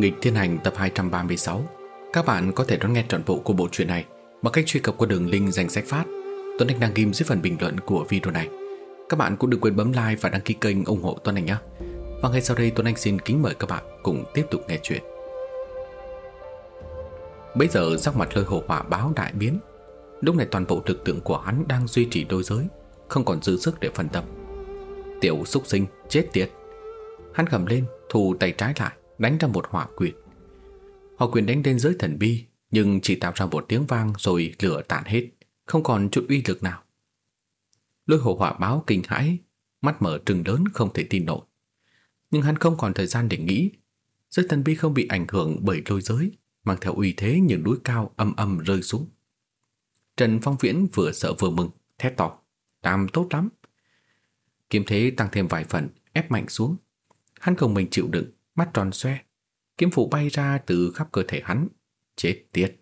Nghịch Thiên Hành tập 236 Các bạn có thể đón nghe trọn bộ của bộ truyện này bằng cách truy cập qua đường link danh sách phát. Tuấn Anh đang ghim dưới phần bình luận của video này. Các bạn cũng đừng quên bấm like và đăng ký kênh ủng hộ Tuấn Anh nhé. Và ngay sau đây, Tuấn Anh xin kính mời các bạn cùng tiếp tục nghe chuyện. Bây giờ, sắc mặt lôi hồ hỏa báo đại biến. Lúc này toàn bộ lực tượng của hắn đang duy trì đôi giới, Không còn dư sức để phân tâm. Tiểu xúc sinh, chết tiệt. Hắn gầm lên, Thu tay trái lại. Đánh ra một hỏa quyền Hỏa quyền đánh lên giới thần bi Nhưng chỉ tạo ra một tiếng vang rồi lửa tàn hết Không còn chút uy lực nào. Lôi hồ hỏa báo kinh hãi Mắt mở trừng lớn không thể tin nổi. Nhưng hắn không còn thời gian để nghĩ. Giới thần bi không bị ảnh hưởng bởi lôi giới Mang theo uy thế những núi cao âm âm rơi xuống. Trần Phong Viễn vừa sợ vừa mừng Thét to Làm tốt lắm. Kiếm thế tăng thêm vài phần ép mạnh xuống. Hắn không mình chịu đựng, mắt tròn xoe. Kiếm phụ bay ra từ khắp cơ thể hắn. Chết tiệt.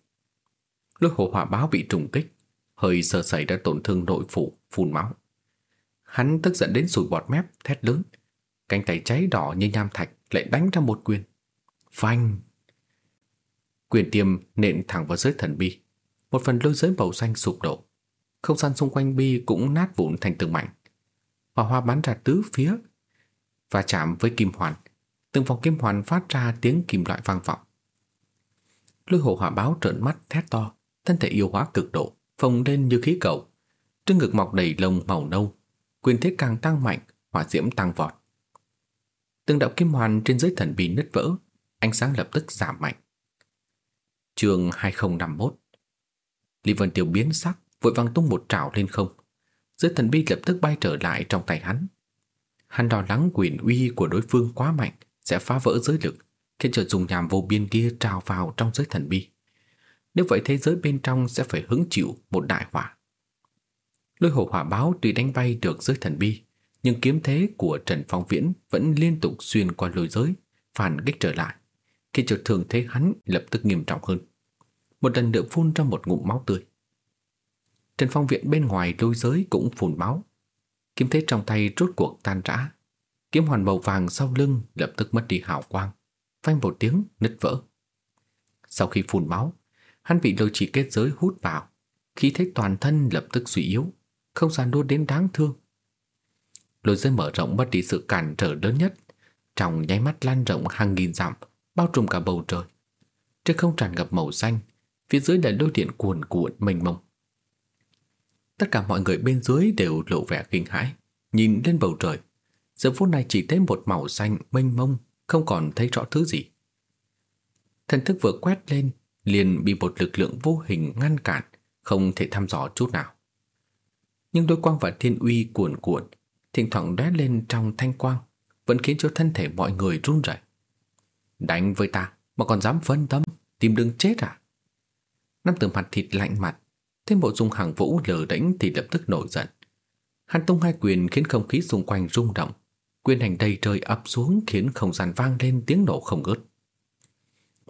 Lôi hồ hỏa báo bị trùng kích, hơi sơ sẩy đã tổn thương nội phủ, phun máu. Hắn tức giận đến sùi bọt mép, thét lớn. Cánh tay cháy đỏ như nham thạch lại đánh ra một quyền. Phanh! Quyền tiêm nện thẳng vào giới thần bi. Một phần lôi giới màu xanh sụp đổ. Không gian xung quanh bi cũng nát vụn thành từng mảnh. Hỏa hoa bắn ra tứ phía và chạm với kim hoàn. Từng vòng kim hoàn phát ra tiếng kim loại vang vọng. Lôi hồ hỏa báo trợn mắt thét to, thân thể yêu hóa cực độ, phồng lên như khí cầu. Trên ngực mọc đầy lông màu nâu, quyền thế càng tăng mạnh, hỏa diễm tăng vọt. Từng đạo kim hoàn trên dưới thần bí nứt vỡ, ánh sáng lập tức giảm mạnh. Trường 2051 Lý Vân Tiêu biến sắc, vội vàng tung một trảo lên không. Dưới thần bi lập tức bay trở lại trong tay hắn. Hắn lo lắng quyền uy của đối phương quá mạnh sẽ phá vỡ giới lực, khiến cho dùng nhàm vô biên kia trào vào trong giới thần bi. Nếu vậy thế giới bên trong sẽ phải hứng chịu một đại hỏa. Lôi hồ hỏa báo tuy đánh bay được giới thần bi, nhưng kiếm thế của Trần Phong Viễn vẫn liên tục xuyên qua lôi giới, phản kích trở lại, khi cho thường thế hắn lập tức nghiêm trọng hơn. Một lần nữa phun ra một ngụm máu tươi. Trần Phong Viễn bên ngoài lôi giới cũng phun máu, Kiếm thế trong tay rốt cuộc tan rã. Kiếm hoàn màu vàng sau lưng lập tức mất đi hào quang, phanh một tiếng nứt vỡ. Sau khi phun máu, hắn bị lôi chỉ kết giới hút vào, khí thế toàn thân lập tức suy yếu, không gian đốt đến đáng thương. Lôi giới mở rộng mất đi sự cản trở lớn nhất, trong nháy mắt lan rộng hàng nghìn dặm, bao trùm cả bầu trời. Trên không tràn ngập màu xanh, phía dưới là lôi điện cuồn cuộn mênh mông. Tất cả mọi người bên dưới đều lộ vẻ kinh hãi, nhìn lên bầu trời. Giờ phút này chỉ thấy một màu xanh mênh mông, không còn thấy rõ thứ gì. Thần thức vừa quét lên, liền bị một lực lượng vô hình ngăn cản, không thể thăm dò chút nào. Nhưng đôi quang và thiên uy cuồn cuộn, thỉnh thoảng đóe lên trong thanh quang, vẫn khiến cho thân thể mọi người run rẩy. Đánh với ta mà còn dám phân tâm, tìm đường chết à? Năm tử mặt thịt lạnh mặt, Thêm bộ dung hàng vũ lờ đánh thì lập tức nổi giận. Hắn tung hai quyền khiến không khí xung quanh rung động. Quyền hành đầy trời ập xuống khiến không gian vang lên tiếng nổ không ngớt.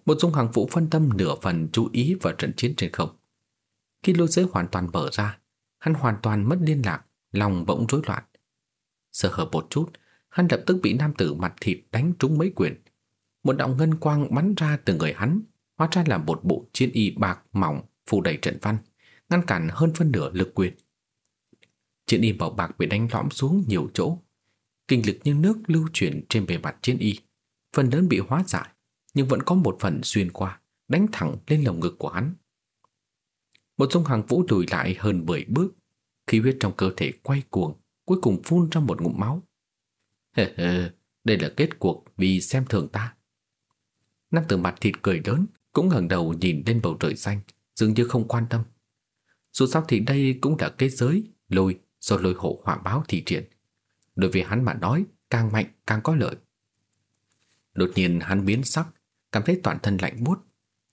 Một dung hàng vũ phân tâm nửa phần chú ý vào trận chiến trên không. Khi lôi giới hoàn toàn mở ra, hắn hoàn toàn mất liên lạc, lòng bỗng rối loạn. Sợ hở một chút, hắn lập tức bị nam tử mặt thịt đánh trúng mấy quyền. Một đạo ngân quang bắn ra từ người hắn, hóa ra là một bộ chiến y bạc mỏng phủ đầy trận văn, ngăn cản hơn phân nửa lực quyền. Chiến y màu bạc bị đánh lõm xuống nhiều chỗ. Kinh lực như nước lưu chuyển trên bề mặt chiến y, phần lớn bị hóa giải, nhưng vẫn có một phần xuyên qua, đánh thẳng lên lồng ngực của hắn. Một dung hàng vũ lùi lại hơn 10 bước, khí huyết trong cơ thể quay cuồng, cuối cùng phun ra một ngụm máu. Hề hề, đây là kết cuộc vì xem thường ta. Nam tử mặt thịt cười lớn, cũng ngẩng đầu nhìn lên bầu trời xanh, dường như không quan tâm. Dù sao thì đây cũng là kết giới lôi do lôi hộ hỏa báo thị triển. Đối với hắn mà nói, càng mạnh càng có lợi. Đột nhiên hắn biến sắc, cảm thấy toàn thân lạnh buốt.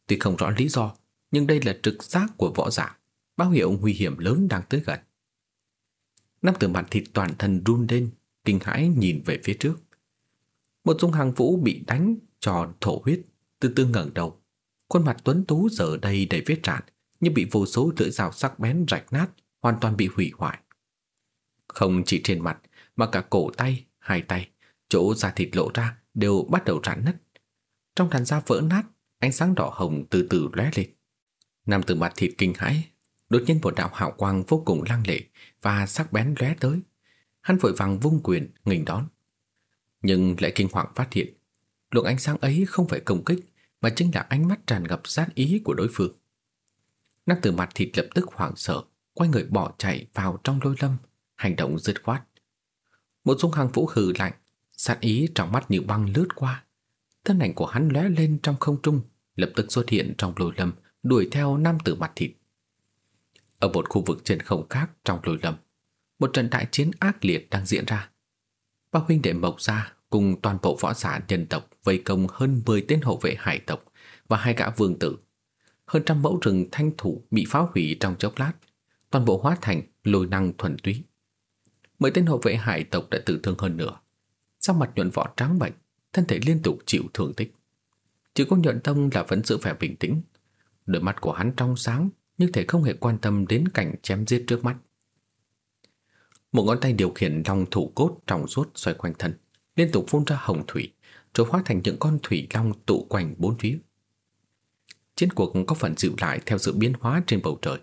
Tuy không rõ lý do, nhưng đây là trực giác của võ giả, báo hiệu nguy hiểm lớn đang tới gần. Nam tử mặt thịt toàn thân run lên, kinh hãi nhìn về phía trước. Một dung hàng vũ bị đánh tròn thổ huyết, từ từ ngẩng đầu. Khuôn mặt tuấn tú giờ đây đầy vết rạn, như bị vô số lưỡi dao sắc bén rạch nát, hoàn toàn bị hủy hoại. Không chỉ trên mặt, mà cả cổ tay, hai tay, chỗ da thịt lộ ra đều bắt đầu rạn nứt. trong làn da vỡ nát, ánh sáng đỏ hồng từ từ lóe lên. Nam tử mặt thịt kinh hãi, đột nhiên một đạo hào quang vô cùng lăng lệ và sắc bén lóe tới. Hắn vội vàng vung quyền nghênh đón, nhưng lại kinh hoàng phát hiện, luồng ánh sáng ấy không phải công kích mà chính là ánh mắt tràn ngập sát ý của đối phương. Nam tử mặt thịt lập tức hoảng sợ, quay người bỏ chạy vào trong lôi lâm, hành động dứt khoát. Một dung hàng vũ hừ lạnh, sát ý trong mắt như băng lướt qua. Thân ảnh của hắn lóe lên trong không trung, lập tức xuất hiện trong lôi lâm, đuổi theo nam tử mặt thịt. Ở một khu vực trên không khác trong lôi lâm, một trận đại chiến ác liệt đang diễn ra. Ba huynh đệ Mộc Gia cùng toàn bộ võ giả nhân tộc vây công hơn 10 tên hộ vệ hải tộc và hai gã vương tử. Hơn trăm mẫu rừng thanh thủ bị phá hủy trong chốc lát, toàn bộ hóa thành lôi năng thuần túy. Mười tên hộ vệ hải tộc đã tử thương hơn nữa. Sau mặt nhuận võ trắng bệnh, thân thể liên tục chịu thương tích. Chỉ có nhuận tông là vẫn giữ vẻ bình tĩnh. Đôi mắt của hắn trong sáng, nhưng thể không hề quan tâm đến cảnh chém giết trước mắt. Một ngón tay điều khiển long thủ cốt trong suốt xoay quanh thân, liên tục phun ra hồng thủy, rồi hóa thành những con thủy long tụ quanh bốn phía. Chiến cuộc có phần dịu lại theo sự biến hóa trên bầu trời.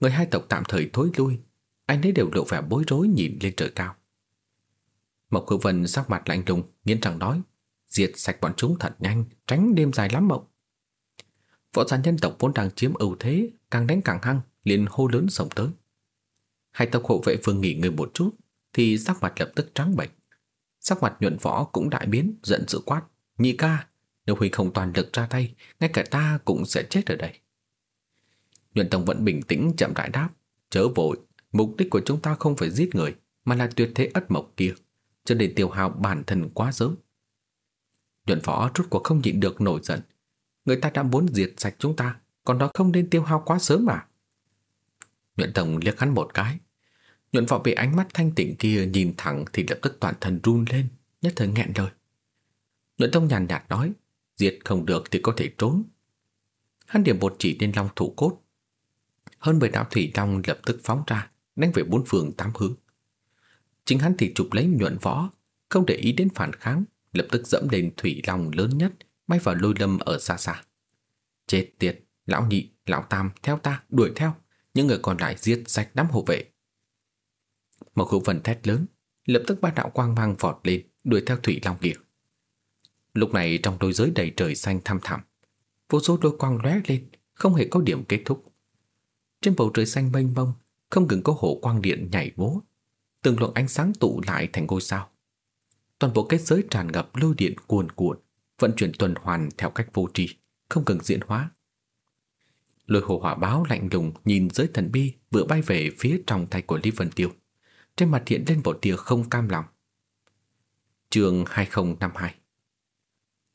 Người hai tộc tạm thời thối lui, anh ấy đều lộ vẻ bối rối nhìn lên trời cao. Mộc Hữu Vân sắc mặt lạnh lùng, nghiến răng nói, diệt sạch bọn chúng thật nhanh, tránh đêm dài lắm mộng. Võ giả nhân tộc vốn đang chiếm ưu thế, càng đánh càng hăng, liền hô lớn sổng tới. Hai tộc hộ vệ vương nghỉ ngơi một chút, thì sắc mặt lập tức trắng bệch. Sắc mặt nhuận võ cũng đại biến, giận dữ quát. Nhị ca, nếu Huynh không toàn lực ra tay, ngay cả ta cũng sẽ chết ở đây. Nhuận Tông vẫn bình tĩnh chậm rãi đáp. Chớ vội, mục đích của chúng ta không phải giết người, mà là tuyệt thế ất mộc kia, cho nên tiêu hao bản thân quá sớm. Nhuận phó rút cuộc không nhịn được nổi giận. Người ta đã muốn diệt sạch chúng ta, còn đó không nên tiêu hao quá sớm mà. Nhuận Tông liếc hắn một cái. Nhuận phó bị ánh mắt thanh tịnh kia nhìn thẳng thì lập tức toàn thân run lên, nhất thời nghẹn lời. Nhuận Tông nhàn nhạt nói, diệt không được thì có thể trốn. Hắn điểm một chỉ lên long thủ cốt. Hơn mười đạo thủy long lập tức phóng ra, đánh về bốn phương tám hướng. Chính hắn thì chụp lấy nhuận võ, không để ý đến phản kháng, lập tức dẫm lên thủy long lớn nhất, bay vào lôi lâm ở xa xa. Chết tiệt, lão nhị, lão tam theo ta, đuổi theo, những người còn lại giết sạch đám hộ vệ. Một hữu vần thét lớn, lập tức ba đạo quang mang vọt lên, đuổi theo thủy long kia. Lúc này trong đôi giới đầy trời xanh thăm thẳm, vô số đôi quang lóe lên, không hề có điểm kết thúc. Trên bầu trời xanh mênh mông, không ngừng có hộ quang điện nhảy múa, từng luồng ánh sáng tụ lại thành ngôi sao. Toàn bộ kết giới tràn ngập lôi điện cuồn cuộn, vận chuyển tuần hoàn theo cách vô tri, không cần diễn hóa. Lôi hồ hỏa báo lạnh lùng nhìn giới thần bi vừa bay về phía trong tay của Lý Vân Tiêu. Trên mặt hiện lên một tia không cam lòng. Trường 2052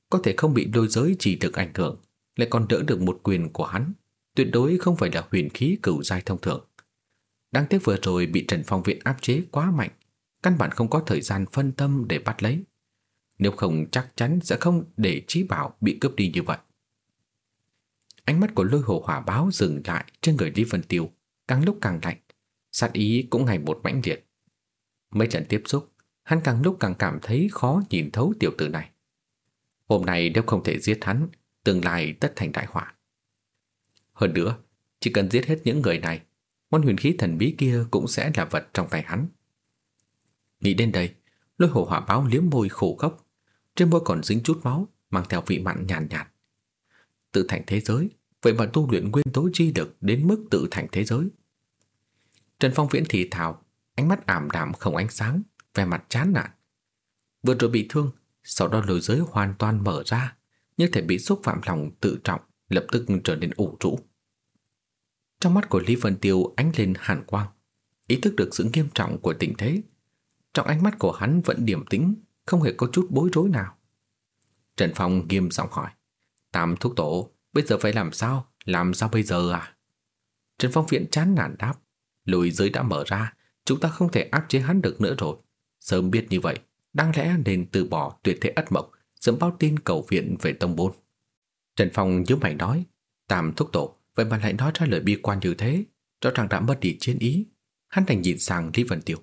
Có thể không bị đôi giới chỉ được ảnh hưởng, lại còn đỡ được một quyền của hắn. Tuyệt đối không phải là huyền khí cửu giai thông thường. Đáng tiếc vừa rồi bị Trần Phong Viện áp chế quá mạnh, căn bản không có thời gian phân tâm để bắt lấy. Nếu không chắc chắn sẽ không để trí bảo bị cướp đi như vậy. Ánh mắt của lôi hồ hỏa báo dừng lại trên người Lý Vân Tiêu, càng lúc càng lạnh, sát ý cũng ngày một mãnh liệt. Mấy trận tiếp xúc, hắn càng lúc càng cảm thấy khó nhìn thấu tiểu tử này. Hôm nay nếu không thể giết hắn, tương lai tất thành đại họa. Hơn nữa, chỉ cần giết hết những người này, món huyền khí thần bí kia cũng sẽ là vật trong tay hắn. Nghĩ đến đây, lôi hồ hỏa báo liếm môi khổ gốc, trên môi còn dính chút máu, mang theo vị mặn nhàn nhạt, nhạt. Tự thành thế giới, vậy mà tu luyện nguyên tố chi lực đến mức tự thành thế giới. Trần Phong Viễn thì thào, ánh mắt ảm đạm không ánh sáng, vẻ mặt chán nản. Vừa rồi bị thương, sau đó lối giới hoàn toàn mở ra, như thể bị xúc phạm lòng tự trọng, lập tức trở nên ủ rũ. Trong mắt của Lý Vân Tiêu ánh lên hàn quang, ý thức được sự nghiêm trọng của tình thế. Trong ánh mắt của hắn vẫn điềm tĩnh, không hề có chút bối rối nào. Trần Phong nghiêm giọng hỏi, Tam thúc tổ, bây giờ phải làm sao? Làm sao bây giờ à? Trần Phong viện chán nản đáp, lùi giới đã mở ra, chúng ta không thể áp chế hắn được nữa rồi. Sớm biết như vậy, đáng lẽ nên từ bỏ tuyệt thế ất mộc, sớm báo tin cầu viện về tông bôn. Trần Phong nhớ mày nói, Tam thúc tổ, vậy mà lại nói ra lời bi quan như thế, rõ ràng đã mất đi chiến ý. Hắn đành nhìn sang Lý Vân Tiêu.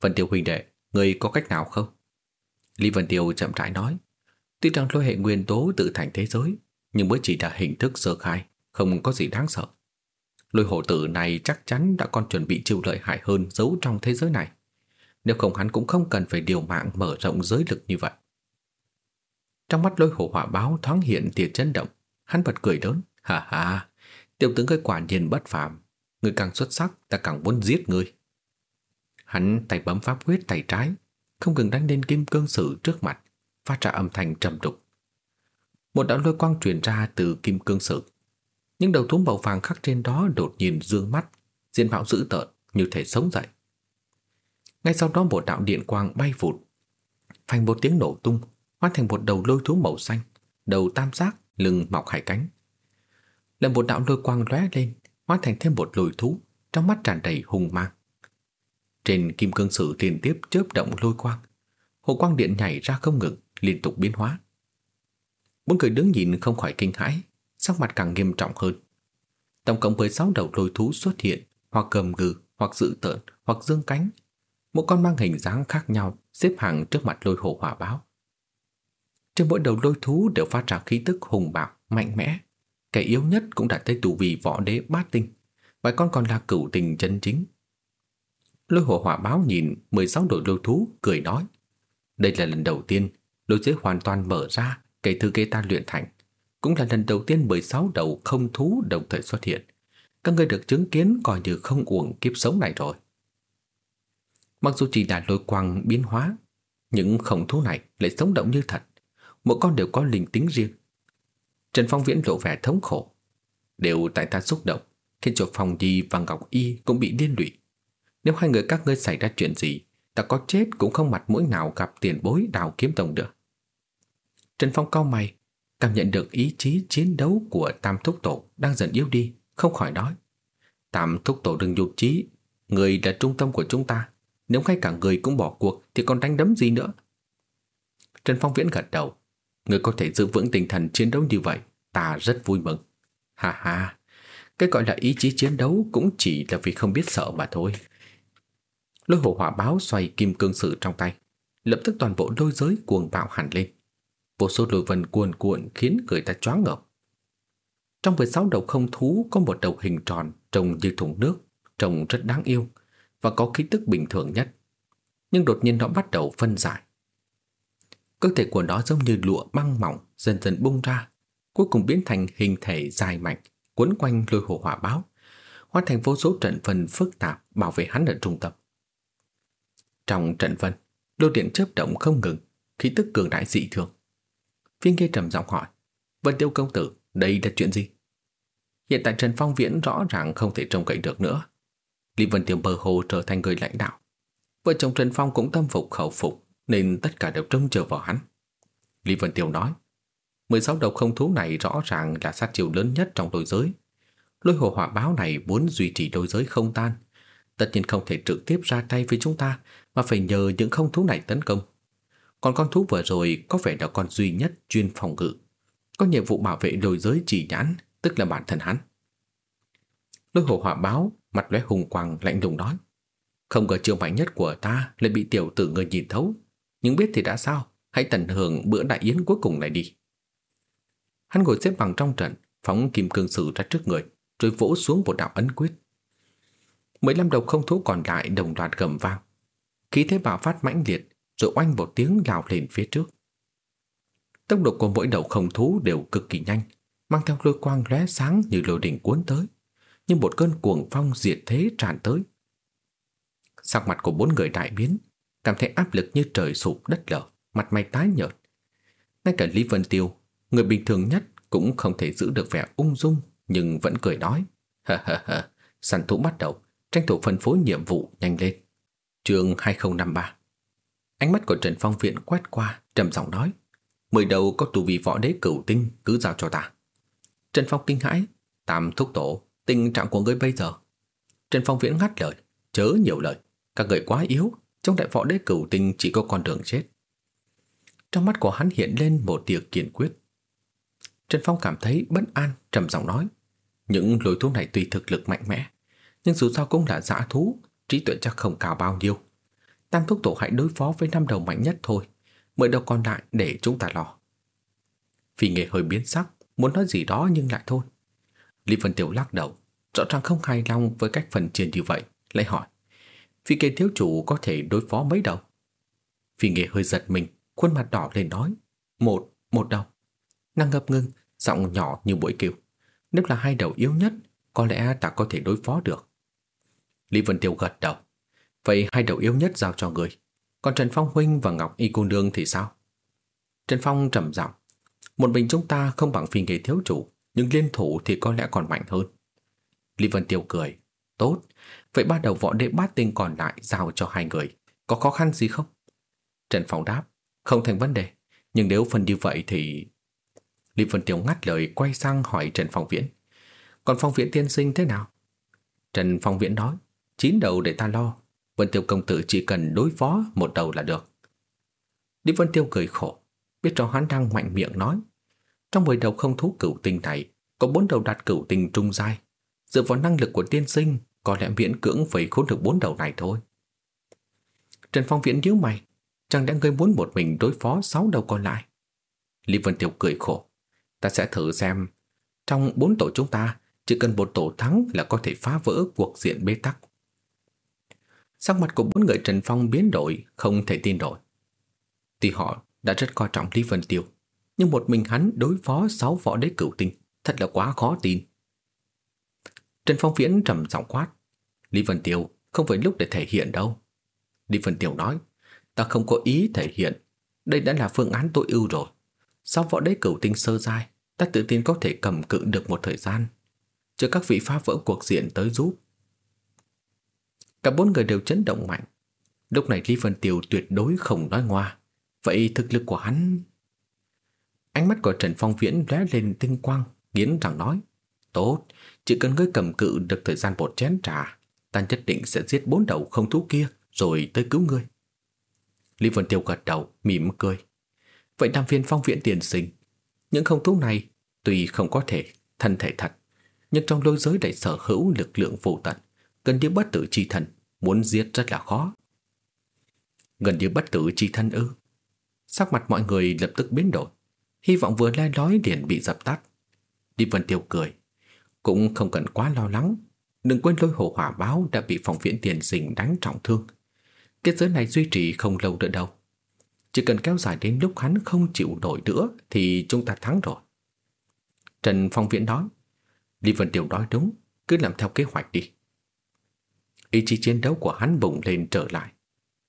Vân Tiêu huynh đệ, người có cách nào không? Lý Vân Tiêu chậm rãi nói, Tuy rằng lôi hệ nguyên tố tự thành thế giới, nhưng mới chỉ là hình thức sơ khai, không có gì đáng sợ. Lôi hổ tử này chắc chắn đã còn chuẩn bị chịu lợi hại hơn giấu trong thế giới này. Nếu không hắn cũng không cần phải điều mạng mở rộng giới lực như vậy. Trong mắt lôi hổ hỏa báo thoáng hiện tia chấn động, hắn bật cười lớn, ha ha, tiểu tướng ngươi quả nhiên bất phàm, ngươi càng xuất sắc, ta càng muốn giết ngươi. Hắn tay bấm pháp quyết tay trái, không ngừng đánh lên kim cương sử trước mặt, phát ra âm thanh trầm đục. Một đạo lôi quang truyền ra từ kim cương sử. Những đầu thú màu vàng khắc trên đó đột nhiên dương mắt, diện mạo dữ tợn như thể sống dậy. Ngay sau đó một đạo điện quang bay vụt, phanh một tiếng nổ tung, hóa thành một đầu lôi thú màu xanh, đầu tam giác, lưng mọc hải cánh. Lần một đạo lôi quang lóe lên, hóa thành thêm một lôi thú, trong mắt tràn đầy hung mang. Trên kim cương sử liên tiếp chớp động lôi quang, hồ quang điện nhảy ra không ngừng, liên tục biến hóa. Bốn người đứng nhìn không khỏi kinh hãi, sắc mặt càng nghiêm trọng hơn. Tổng cộng 16 đầu lôi thú xuất hiện, hoặc cầm gừ, hoặc dự tợn, hoặc dương cánh. mỗi con mang hình dáng khác nhau xếp hàng trước mặt lôi hồ hỏa báo. Trên mỗi đầu lôi thú đều phát ra khí tức hùng bạo, mạnh mẽ. Kẻ yếu nhất cũng đạt tới tu vị võ đế bát tinh, vài con còn là cửu tình chân chính. Lôi hồ hỏa báo nhìn 16 đội lôi thú, cười nói. Đây là lần đầu tiên lôi giới hoàn toàn mở ra kể từ khi ta luyện thành. Cũng là lần đầu tiên 16 đầu không thú đồng thời xuất hiện. Các người được chứng kiến coi như không uổng kiếp sống này rồi. Mặc dù chỉ là lôi quang biến hóa, những khổng thú này lại sống động như thật. Mỗi con đều có linh tính riêng. Trần Phong Viễn lộ vẻ thống khổ. Đều tại ta xúc động, khiến cho Phong Di và Ngọc Y cũng bị điên lụy. Nếu hai người các ngươi xảy ra chuyện gì, ta có chết cũng không mặt mũi nào gặp tiền bối đào kiếm tổng được. Trần Phong cao mày, cảm nhận được ý chí chiến đấu của Tam Thúc Tổ đang dần yếu đi, không khỏi nói. Tam Thúc Tổ đừng nhục trí, người là trung tâm của chúng ta. Nếu ngay cả người cũng bỏ cuộc thì còn đánh đấm gì nữa. Trần Phong Viễn gật đầu. Người có thể giữ vững tinh thần chiến đấu như vậy, ta rất vui mừng. Ha ha, cái gọi là ý chí chiến đấu cũng chỉ là vì không biết sợ mà thôi. Lôi hồ hỏa báo xoay kim cương sử trong tay, lập tức toàn bộ lôi giới cuồng bạo hẳn lên. Vô số lôi vân cuồn cuộn khiến người ta choáng ngợp. Trong 16 đầu không thú có một đầu hình tròn trông như thùng nước, trông rất đáng yêu và có khí tức bình thường nhất. Nhưng đột nhiên nó bắt đầu phân giải. Cơ thể của nó giống như lụa băng mỏng dần dần bung ra, cuối cùng biến thành hình thể dài mạnh, quấn quanh lôi hồ hỏa báo, hóa thành vô số trận phần phức tạp bảo vệ hắn ở trung tâm. Trong trận phần lôi điện chớp động không ngừng, khí tức cường đại dị thường. Viên kia trầm giọng hỏi, Vân Tiêu công tử, đây là chuyện gì? Hiện tại Trần Phong Viễn rõ ràng không thể trông cậy được nữa. Lý Vân Tiêu bờ hồ trở thành người lãnh đạo. Vợ chồng Trần Phong cũng tâm phục khẩu phục, nên tất cả đều trông chờ vào hắn. Lý Vân Tiêu nói, 16 đầu không thú này rõ ràng là sát chiêu lớn nhất trong đôi giới. Lôi hồ hỏa báo này muốn duy trì đôi giới không tan, tất nhiên không thể trực tiếp ra tay với chúng ta, mà phải nhờ những không thú này tấn công. Còn con thú vừa rồi có vẻ là con duy nhất chuyên phòng ngự, có nhiệm vụ bảo vệ đôi giới chỉ nhãn, tức là bản thân hắn. Lôi hồ hỏa báo, mặt lóe hùng quang lạnh lùng nói. Không ngờ chiêu mạnh nhất của ta lại bị tiểu tử người nhìn thấu. Nhưng biết thì đã sao, hãy tận hưởng bữa đại yến cuối cùng này đi. Hắn ngồi xếp bằng trong trận, phóng kim cương sử ra trước người, rồi vỗ xuống một đạo ấn quyết. Mười lăm đầu không thú còn lại đồng loạt gầm vang. Khí thế bạo phát mãnh liệt, rồi oanh một tiếng lao lên phía trước. Tốc độ của mỗi đầu không thú đều cực kỳ nhanh, mang theo lôi quang lóe sáng như lôi đỉnh cuốn tới, như một cơn cuồng phong diệt thế tràn tới. Sắc mặt của bốn người đại biến, cảm thấy áp lực như trời sụp đất lở, mặt mày tái nhợt. Ngay cả Lý Vân Tiêu, người bình thường nhất cũng không thể giữ được vẻ ung dung, nhưng vẫn cười nói. Ha ha ha, săn thú bắt đầu, tranh thủ phân phối nhiệm vụ nhanh lên. Chương 2053 Ánh mắt của Trần Phong Viện quét qua, trầm giọng nói. Mười đầu có tù vị võ đế cửu tinh, cứ giao cho ta. Trần Phong kinh hãi, tam thúc tổ, tình trạng của ngươi bây giờ. Trần Phong Viễn ngắt lời, chớ nhiều lời, các người quá yếu, trong đại võ đế cửu tinh chỉ có con đường chết. Trong mắt của hắn hiện lên một tia kiên quyết. Trần Phong cảm thấy bất an, trầm giọng nói, những lối thú này tuy thực lực mạnh mẽ, nhưng dù sao cũng là dã thú, trí tuệ chắc không cao bao nhiêu. Tam thúc tổ hãy đối phó với năm đầu mạnh nhất thôi, mười đầu còn lại để chúng ta lo. Phi nghề hơi biến sắc, muốn nói gì đó nhưng lại thôi. Lý Vân Tiểu lắc đầu, rõ ràng không hài lòng với cách phần chia như vậy, lại hỏi. Phi kê thiếu chủ có thể đối phó mấy đầu? Phi nghề hơi giật mình, khuôn mặt đỏ lên nói. Một, một đầu. Nàng ngập ngưng, giọng nhỏ như bụi kiều. Nếu là hai đầu yếu nhất, có lẽ ta có thể đối phó được. Lý Vân Tiêu gật đầu. Vậy hai đầu yếu nhất giao cho người. Còn Trần Phong Huynh và Ngọc Y Cô Nương thì sao? Trần Phong trầm giọng. Một mình chúng ta không bằng phi nghề thiếu chủ, nhưng liên thủ thì có lẽ còn mạnh hơn. Lý Vân Tiêu cười. Tốt, vậy ba đầu võ đế bát tinh còn lại giao cho hai người. Có khó khăn gì không? Trần Phong đáp. Không thành vấn đề. Nhưng nếu phần như vậy thì... Lý Vân Tiêu ngắt lời quay sang hỏi Trần Phong Viễn. Còn Phong Viễn tiên sinh thế nào? Trần Phong Viễn nói. Chín đầu để ta lo. Vân Tiêu công tử chỉ cần đối phó một đầu là được. Lý Vân Tiêu cười khổ. Biết rõ hắn đang mạnh miệng nói. Trong mười đầu không thú cửu tinh này, có bốn đầu đạt cửu tinh trung giai. Dựa vào năng lực của tiên sinh, có lẽ miễn cưỡng phải khốn được bốn đầu này thôi. Trần Phong Viễn nhíu mày, chẳng lẽ ngươi muốn một mình đối phó sáu đầu còn lại? Lý Vân Tiêu cười khổ. Ta sẽ thử xem, trong bốn tổ chúng ta, chỉ cần một tổ thắng là có thể phá vỡ cuộc diện bế tắc. Sắc mặt của bốn người Trần Phong biến đổi, không thể tin nổi. Tuy họ đã rất coi trọng Lý Vân Tiêu, nhưng một mình hắn đối phó sáu võ đế cửu tinh, thật là quá khó tin. Trần Phong Viễn trầm giọng quát, Lý Vân Tiêu không phải lúc để thể hiện đâu. Lý Vân Tiêu nói, ta không có ý thể hiện, đây đã là phương án tối ưu rồi. Sau võ đế cửu tinh sơ giai, ta tự tin có thể cầm cự được một thời gian. Chờ các vị phá vỡ cuộc diện tới giúp. Cả bốn người đều chấn động mạnh. Lúc này Lý Vân tiều tuyệt đối không nói ngoa. Vậy thực lực của hắn... Ánh mắt của Trần Phong Viễn lóe lên tinh quang, nghiến rằng nói. Tốt, chỉ cần ngươi cầm cự được thời gian một chén trà, ta nhất định sẽ giết bốn đầu không thú kia rồi tới cứu ngươi. Lý Vân Tiêu gật đầu, mỉm cười. Vậy nam phiên phong viễn tiền sinh, những không thú này tuy không có thể thân thể thật, nhưng trong lôi giới lại sở hữu lực lượng vô tận, gần như bất tử chi thần, muốn giết rất là khó. Gần như bất tử chi thân ư? Sắc mặt mọi người lập tức biến đổi, hy vọng vừa le lói liền bị dập tắt. Đi Vân Tiêu cười, cũng không cần quá lo lắng, đừng quên lôi hồ hỏa báo đã bị phòng viễn tiền sinh đánh trọng thương. Kết giới này duy trì không lâu nữa đâu. Chỉ cần kéo dài đến lúc hắn không chịu nổi nữa thì chúng ta thắng rồi. Trần Phong Viễn nói, Lý Vân Tiêu nói đúng, cứ làm theo kế hoạch đi. Ý chí chiến đấu của hắn bùng lên trở lại.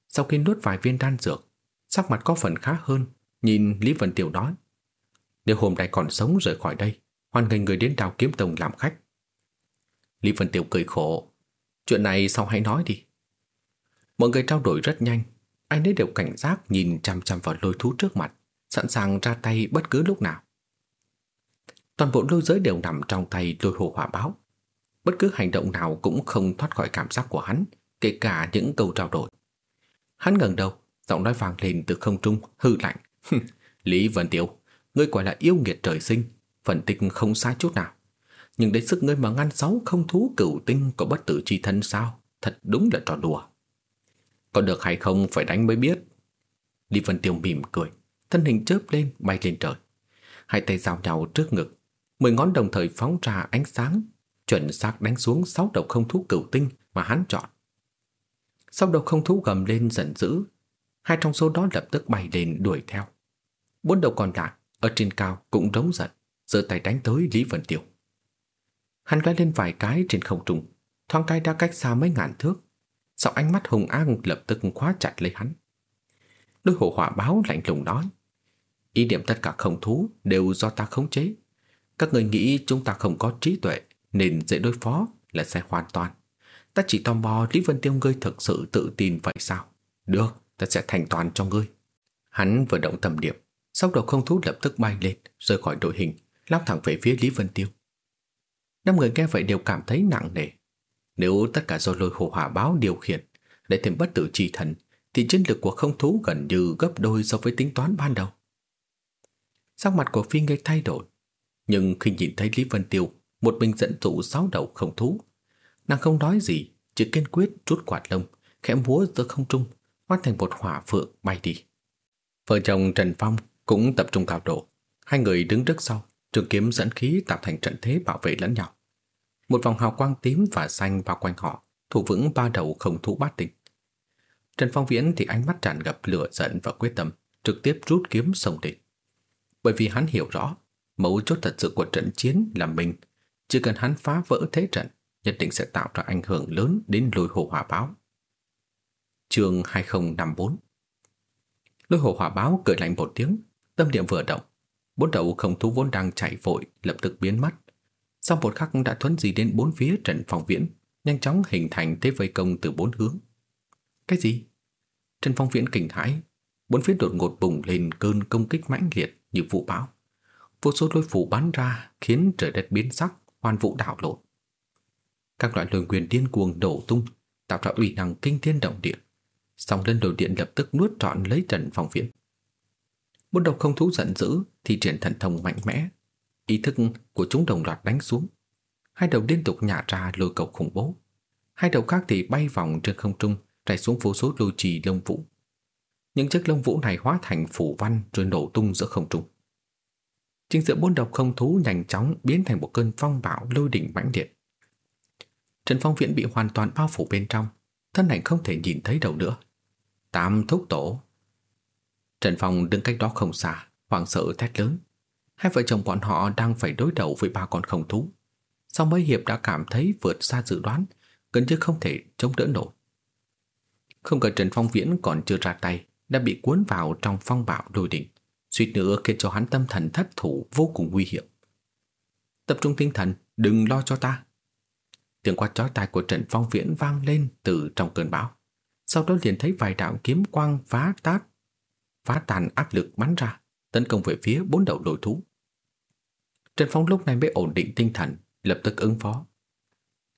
Sau khi nuốt vài viên đan dược, sắc mặt có phần khá hơn, nhìn Lý Vân Tiêu nói. Nếu hôm nay còn sống rời khỏi đây, hoan nghênh người đến đào kiếm tông làm khách. Lý Vân Tiêu cười khổ. Chuyện này sau hãy nói đi. Mọi người trao đổi rất nhanh, anh ấy đều cảnh giác nhìn chăm chăm vào lôi thú trước mặt, sẵn sàng ra tay bất cứ lúc nào. Toàn bộ lôi giới đều nằm trong tay lôi hồ hỏa báo. Bất cứ hành động nào cũng không thoát khỏi cảm giác của hắn, kể cả những câu trao đổi. Hắn ngẩng đầu, giọng nói vang lên từ không trung, hư lạnh. Lý Vân Tiêu, ngươi quả là yêu nghiệt trời sinh, phần tích không sai chút nào. Nhưng đến sức ngươi mà ngăn sáu không thú cửu tinh có bất tử chi thân sao? Thật đúng là trò đùa. Có được hay không phải đánh mới biết. Lý Vân Tiêu mỉm cười, thân hình chớp lên bay lên trời. Hai tay giao nhau trước ngực, mười ngón đồng thời phóng ra ánh sáng, chuẩn xác đánh xuống sáu đầu không thú cửu tinh mà hắn chọn. Sáu đầu không thú gầm lên giận dữ, hai trong số đó lập tức bay lên đuổi theo. Bốn đầu còn lại ở trên cao cũng rống giận, giơ tay đánh tới Lý Vân Tiêu. Hắn gái lên vài cái trên không trung, thoáng cái đã cách xa mấy ngàn thước. Sau ánh mắt hùng ác lập tức khóa chặt lấy hắn. Đôi hổ hỏa báo lạnh lùng nói, ý điểm tất cả không thú đều do ta khống chế. Các người nghĩ chúng ta không có trí tuệ nên dễ đối phó là sai hoàn toàn. Ta chỉ tò mò Lý Vân Tiêu ngươi thực sự tự tin vậy sao? Được, ta sẽ thành toàn cho ngươi. Hắn vừa động tầm điệp, sau đầu không thú lập tức bay lên, rời khỏi đội hình, lao thẳng về phía Lý Vân Tiêu. Năm người nghe vậy đều cảm thấy nặng nề. Nếu tất cả do lôi hồ hỏa báo điều khiển, để thêm bất tử chi thần, thì chiến lực của không thú gần như gấp đôi so với tính toán ban đầu. Sắc mặt của Phi ngay thay đổi, nhưng khi nhìn thấy Lý Vân Tiêu một mình dẫn dụ sáu đầu không thú, nàng không nói gì, chỉ kiên quyết rút quạt lông, khẽ múa giữa không trung, hóa thành một hỏa phượng bay đi. Vợ chồng Trần Phong cũng tập trung cao độ, Hai người đứng trước sau, trường kiếm dẫn khí tạo thành trận thế bảo vệ lẫn nhau. Một vòng hào quang tím và xanh bao quanh họ, thủ vững ba đầu không thú bát tinh. Trần Phong Viễn thì ánh mắt tràn ngập lửa giận và quyết tâm, trực tiếp rút kiếm sông địch. Bởi vì hắn hiểu rõ, mấu chốt thật sự của trận chiến là mình, chỉ cần hắn phá vỡ thế trận, nhất định sẽ tạo ra ảnh hưởng lớn đến lôi hồ hỏa báo. Chương 2054 Lôi hồ hỏa báo cười lạnh một tiếng, tâm niệm vừa động, bốn đầu không thú vốn đang chạy vội lập tức biến mất. Sau một khắc đã thuấn gì đến bốn phía Trần Phong Viễn, nhanh chóng hình thành thế vây công từ bốn hướng. Cái gì? Trần Phong Viễn kinh hãi, bốn phía đột ngột bùng lên cơn công kích mãnh liệt như vụ bão. Vô số lôi phủ bắn ra khiến trời đất biến sắc, hoàn vũ đảo lộn. Các loại lôi quyền điên cuồng đổ tung, tạo ra uy năng kinh thiên động địa. Song lên đầu điện lập tức nuốt trọn lấy Trần Phong Viễn. Một độc không thú giận dữ thì triển thần thông mạnh mẽ, ý thức của chúng đồng loạt đánh xuống. Hai đầu liên tục nhả ra lôi cầu khủng bố. Hai đầu khác thì bay vòng trên không trung, rải xuống vô số lôi trì lông vũ. Những chiếc lông vũ này hóa thành phủ văn rồi nổ tung giữa không trung. Chính giữa bốn độc không thú nhanh chóng biến thành một cơn phong bão lôi đỉnh mãnh liệt. Trần Phong Viễn bị hoàn toàn bao phủ bên trong, thân ảnh không thể nhìn thấy đầu nữa. Tam thúc tổ. Trần Phong đứng cách đó không xa, hoảng sợ thét lớn. Hai vợ chồng bọn họ đang phải đối đầu với ba con không thú. Sau mấy hiệp đã cảm thấy vượt xa dự đoán, gần như không thể chống đỡ nổi. Không cần Trần Phong Viễn còn chưa ra tay, đã bị cuốn vào trong phong bạo đôi đỉnh, suýt nữa khiến cho hắn tâm thần thất thủ vô cùng nguy hiểm. Tập trung tinh thần, đừng lo cho ta. Tiếng quát chói tai của Trần Phong Viễn vang lên từ trong cơn bão. Sau đó liền thấy vài đạo kiếm quang phá tát, phá tàn áp lực bắn ra, tấn công về phía bốn đầu đối thú. Trần Phong lúc này mới ổn định tinh thần, lập tức ứng phó.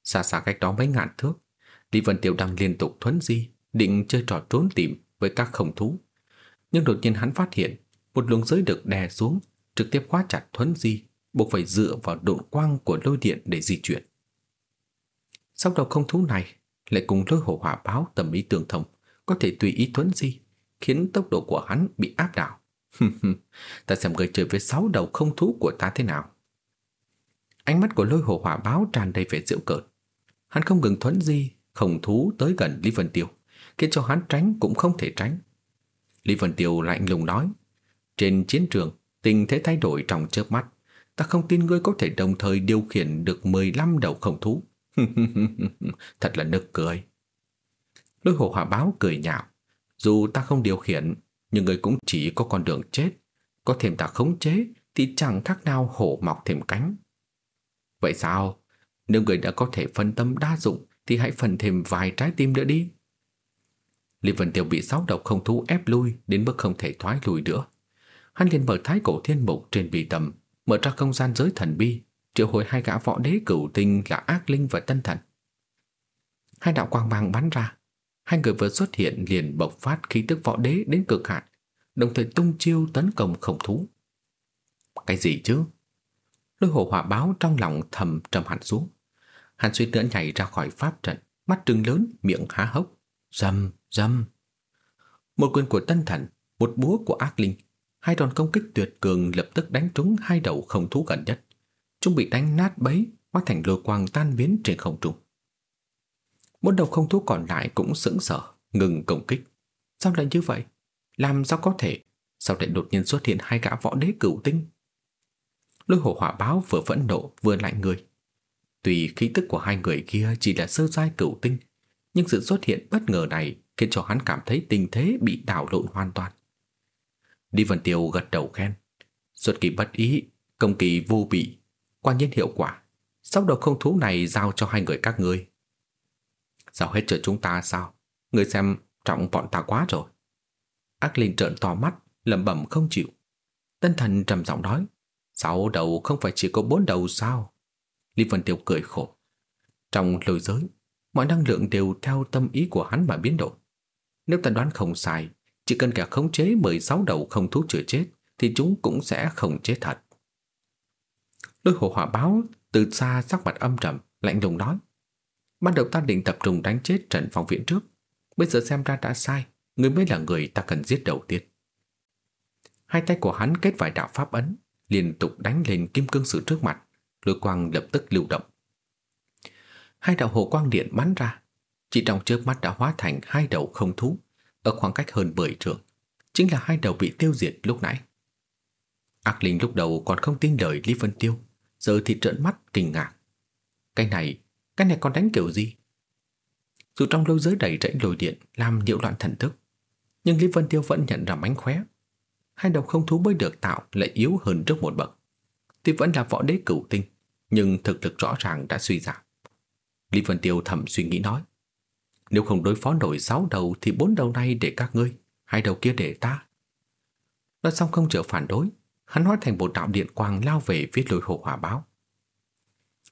Xa xa cách đó mấy ngàn thước, Lý Vân Tiêu đang liên tục thuấn di, định chơi trò trốn tìm với các không thú. Nhưng đột nhiên hắn phát hiện một luồng giới được đè xuống, trực tiếp khóa chặt thuấn di, buộc phải dựa vào độ quang của lôi điện để di chuyển. Sau đầu không thú này lại cùng lôi hổ hỏa báo tầm ý tương thông, có thể tùy ý thuấn di, khiến tốc độ của hắn bị áp đảo. ta xem người chơi với sáu đầu không thú của ta thế nào. Ánh mắt của lôi hổ hỏa báo tràn đầy vẻ giễu cợt. Hắn không ngừng thuấn di, không thú tới gần Lý Vân Tiêu, khiến cho hắn tránh cũng không thể tránh. Lý Vân Tiêu lạnh lùng nói, trên chiến trường, tình thế thay đổi trong chớp mắt, ta không tin ngươi có thể đồng thời điều khiển được 15 đầu không thú. Thật là nực cười. Lôi hồ hỏa báo cười nhạo. Dù ta không điều khiển, nhưng người cũng chỉ có con đường chết. Có thêm ta khống chế thì chẳng khác nào hổ mọc thêm cánh. Vậy sao? Nếu người đã có thể phân tâm đa dụng thì hãy phần thêm vài trái tim nữa đi. Lý Vân Tiêu bị sáu độc không thú ép lui đến mức không thể thoái lùi nữa. Hắn liền mở thái cổ thiên mục trên bì tầm, mở ra không gian giới thần bi, triệu hồi hai gã võ đế cửu tinh là ác linh và tân thần. Hai đạo quang mang bắn ra, hai người vừa xuất hiện liền bộc phát khí tức võ đế đến cực hạn, đồng thời tung chiêu tấn công khổng thú. Cái gì chứ? Lôi hồ hỏa báo trong lòng thầm trầm hẳn xuống. hàn suy nữa nhảy ra khỏi pháp trận, mắt trừng lớn, miệng há hốc. Dầm, dầm. Một quyền của tân thần, một búa của ác linh, hai đòn công kích tuyệt cường lập tức đánh trúng hai đầu khổng thú gần nhất. Chúng bị đánh nát bấy, hóa thành lôi quang tan biến trên không trung. Một đầu không thú còn lại cũng sững sờ, ngừng công kích. Sao lại như vậy? Làm sao có thể? Sao lại đột nhiên xuất hiện hai gã võ đế cửu tinh? Lôi hổ hỏa báo vừa phẫn nộ vừa lạnh người. Tuy khí tức của hai người kia chỉ là sơ giai cửu tinh, nhưng sự xuất hiện bất ngờ này khiến cho hắn cảm thấy tình thế bị đảo lộn hoàn toàn. Đi Vân Tiêu gật đầu khen. Xuất kỳ bất ý, công kỳ vô bị, quan nhiên hiệu quả. Sau đầu không thú này giao cho hai người các ngươi sao hết cho chúng ta sao? Người xem trọng bọn ta quá rồi. Ác linh trợn to mắt, lẩm bẩm không chịu. Tân thần trầm giọng nói, sáu đầu không phải chỉ có bốn đầu sao? Lý Vân Tiêu cười khổ. Trong lời giới, mọi năng lượng đều theo tâm ý của hắn mà biến đổi. Nếu ta đoán không sai, chỉ cần cả khống chế 16 đầu không thú chữa chết, thì chúng cũng sẽ không chết thật. Lôi hồ hỏa báo từ xa sắc mặt âm trầm, lạnh lùng nói. Ban đầu ta định tập trung đánh chết Trần Phong Viễn trước. Bây giờ xem ra đã sai, người mới là người ta cần giết đầu tiên. Hai tay của hắn kết vài đạo pháp ấn, liên tục đánh lên kim cương sử trước mặt, lôi quang lập tức lưu động. Hai đạo hồ quang điện bắn ra, chỉ trong chớp mắt đã hóa thành hai đầu không thú, ở khoảng cách hơn 10 trượng, chính là hai đầu bị tiêu diệt lúc nãy. Ác linh lúc đầu còn không tin lời Lý Vân Tiêu, giờ thì trợn mắt kinh ngạc. Cái này, cái này còn đánh kiểu gì? Dù trong lôi giới đầy rẫy lồi điện làm nhiễu loạn thần thức, nhưng Lý Vân Tiêu vẫn nhận ra mánh khóe. Hai đầu không thú mới được tạo lại yếu hơn trước một bậc. Tuy vẫn là võ đế cửu tinh, nhưng thực lực rõ ràng đã suy giảm. Lý Vân Tiêu thầm suy nghĩ nói, nếu không đối phó nổi sáu đầu thì bốn đầu này để các ngươi, hai đầu kia để ta. Nói xong không chịu phản đối, hắn hóa thành một đạo điện quang lao về phía lôi hồ hỏa báo.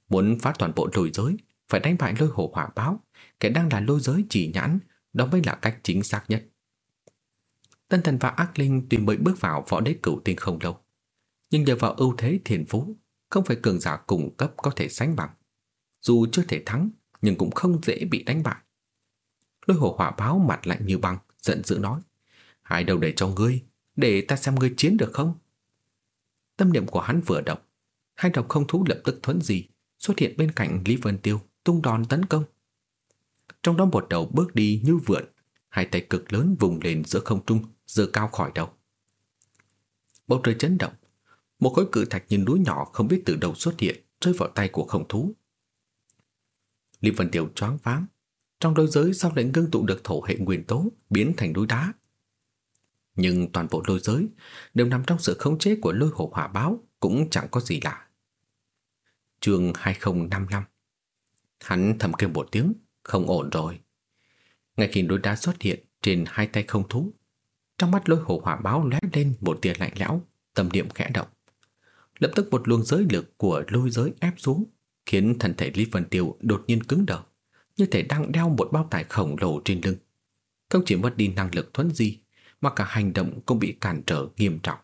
Muốn phá toàn bộ lôi giới, phải đánh bại lôi hồ hỏa báo, kẻ đang là lôi giới chỉ nhãn, đó mới là cách chính xác nhất. Tân thần và ác linh tuy mới bước vào võ đế cửu tinh không lâu, nhưng nhờ vào ưu thế thiền phú, không phải cường giả cùng cấp có thể sánh bằng. Dù chưa thể thắng, nhưng cũng không dễ bị đánh bại. Lôi hổ hỏa báo mặt lạnh như băng, giận dữ nói. Hai đầu để cho ngươi, để ta xem ngươi chiến được không? Tâm niệm của hắn vừa động, hai đầu không thú lập tức thuấn gì, xuất hiện bên cạnh Lý Vân Tiêu, tung đòn tấn công. Trong đó một đầu bước đi như vượn, hai tay cực lớn vùng lên giữa không trung, giơ cao khỏi đầu. Bầu trời chấn động, một khối cự thạch như núi nhỏ không biết từ đâu xuất hiện, rơi vào tay của không thú. Lý Vân Tiểu choáng váng, trong đôi giới sau lại ngưng tụ được thổ hệ nguyên tố biến thành núi đá. Nhưng toàn bộ lôi giới đều nằm trong sự khống chế của lôi hổ hỏa báo cũng chẳng có gì lạ. Chương 2055 Hắn thầm kêu một tiếng, không ổn rồi. Ngay khi núi đá xuất hiện trên hai tay không thú, trong mắt lôi hổ hỏa báo lóe lên một tia lạnh lẽo, tâm niệm khẽ động. Lập tức một luồng giới lực của lôi giới ép xuống, khiến thân thể Lý Vân Tiêu đột nhiên cứng đờ như thể đang đeo một bao tải khổng lồ trên lưng. Không chỉ mất đi năng lực thuấn di, mà cả hành động cũng bị cản trở nghiêm trọng.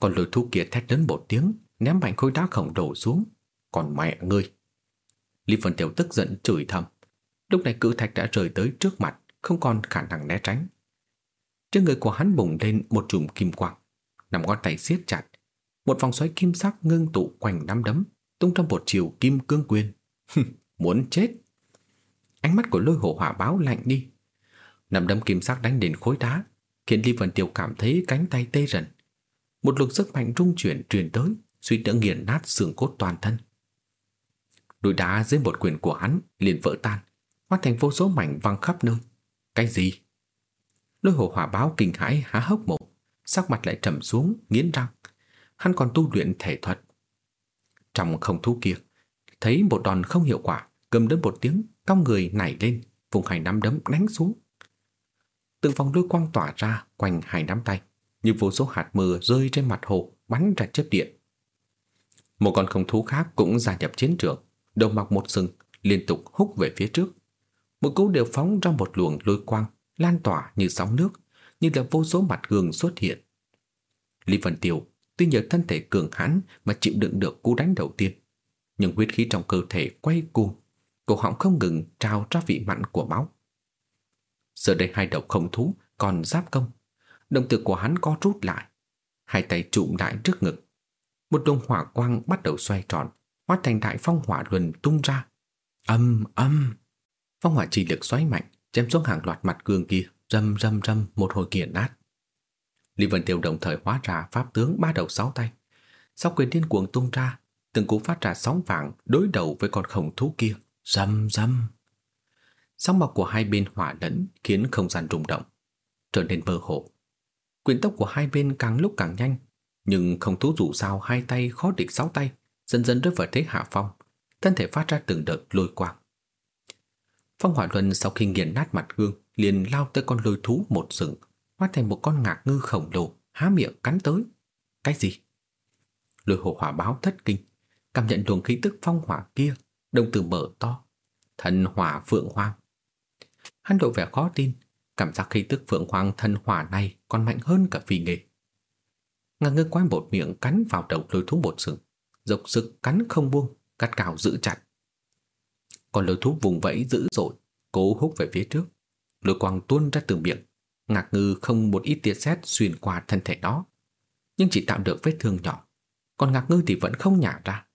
Còn lôi thú kia thét lớn một tiếng, ném mạnh khối đá khổng lồ xuống. Còn mẹ ngươi! Lý Vân Tiểu tức giận chửi thầm. Lúc này cự thạch đã rời tới trước mặt, không còn khả năng né tránh. Trên người của hắn bùng lên một chùm kim quang, nằm ngón tay siết chặt. Một vòng xoáy kim sắc ngưng tụ quanh nắm đấm, tung trong một chiều kim cương quyền. Muốn chết! Ánh mắt của lôi hổ hỏa báo lạnh đi. Nằm đấm kim sắc đánh đến khối đá, khiến Lý Vân Tiêu cảm thấy cánh tay tê rần. Một lực sức mạnh rung chuyển truyền tới, suy đỡ nghiền nát xương cốt toàn thân. Núi đá dưới một quyền của hắn liền vỡ tan, hóa thành vô số mảnh văng khắp nơi. Cái gì? Lôi hồ hỏa báo kinh hãi há hốc mồm, sắc mặt lại trầm xuống, nghiến răng. Hắn còn tu luyện thể thuật. Trong không thú kia, thấy một đòn không hiệu quả, cầm đến một tiếng, cong người nảy lên, vùng hành nắm đấm đánh xuống. Từng vòng lôi quang tỏa ra quanh hai nắm tay, như vô số hạt mưa rơi trên mặt hồ, bắn ra chớp điện. Một con không thú khác cũng gia nhập chiến trường, đầu mặc một sừng, liên tục húc về phía trước. Một cú đều phóng ra một luồng lôi quang, lan tỏa như sóng nước, như là vô số mặt gương xuất hiện. Lý Vân Tiêu tuy nhờ thân thể cường hãn mà chịu đựng được cú đánh đầu tiên, nhưng huyết khí trong cơ thể quay cuồng, cổ họng không ngừng trao ra vị mặn của máu. Giờ đây hai đầu không thú còn giáp công, động tử của hắn co rút lại, hai tay trụm lại trước ngực. Một luồng hỏa quang bắt đầu xoay tròn, hóa thành đại phong hỏa luân tung ra. Âm âm, phong hỏa chi lực xoáy mạnh, chém xuống hàng loạt mặt gương kia, rầm rầm rầm một hồi kiền nát. Lý Vân Tiêu đồng thời hóa ra pháp tướng ba đầu sáu tay. Sau quyền điên cuồng tung ra, từng cú phát ra sóng vàng đối đầu với con khổng thú kia. Rầm rầm. Sóng mọc của hai bên hỏa lẫn khiến không gian rung động, trở nên mơ hồ. Quyền tốc của hai bên càng lúc càng nhanh, nhưng không thú dù sao hai tay khó địch sáu tay, dần dần rơi vào thế hạ phong, thân thể phát ra từng đợt lôi quang. Phong hỏa luân sau khi nghiền nát mặt gương, liền lao tới con lôi thú một sừng, hóa thành một con ngạc ngư khổng lồ, há miệng cắn tới. Cái gì? Lôi hồ hỏa báo thất kinh, cảm nhận luồng khí tức phong hỏa kia đồng tử mở to. Thần hỏa phượng hoàng. Hắn lộ vẻ khó tin, cảm giác khí tức phượng hoàng thần hỏa này còn mạnh hơn cả phi nghề. Ngạc ngư quay một miệng cắn vào đầu lôi thú một sừng, dốc sức cắn không buông, cắt cào giữ chặt. Còn lôi thú vùng vẫy dữ dội, cố hút về phía trước. Lôi quang tuôn ra từ miệng, ngạc ngư không một ít tia sét xuyên qua thân thể đó. nhưng chỉ tạo được vết thương nhỏ, còn ngạc ngư thì vẫn không nhả ra.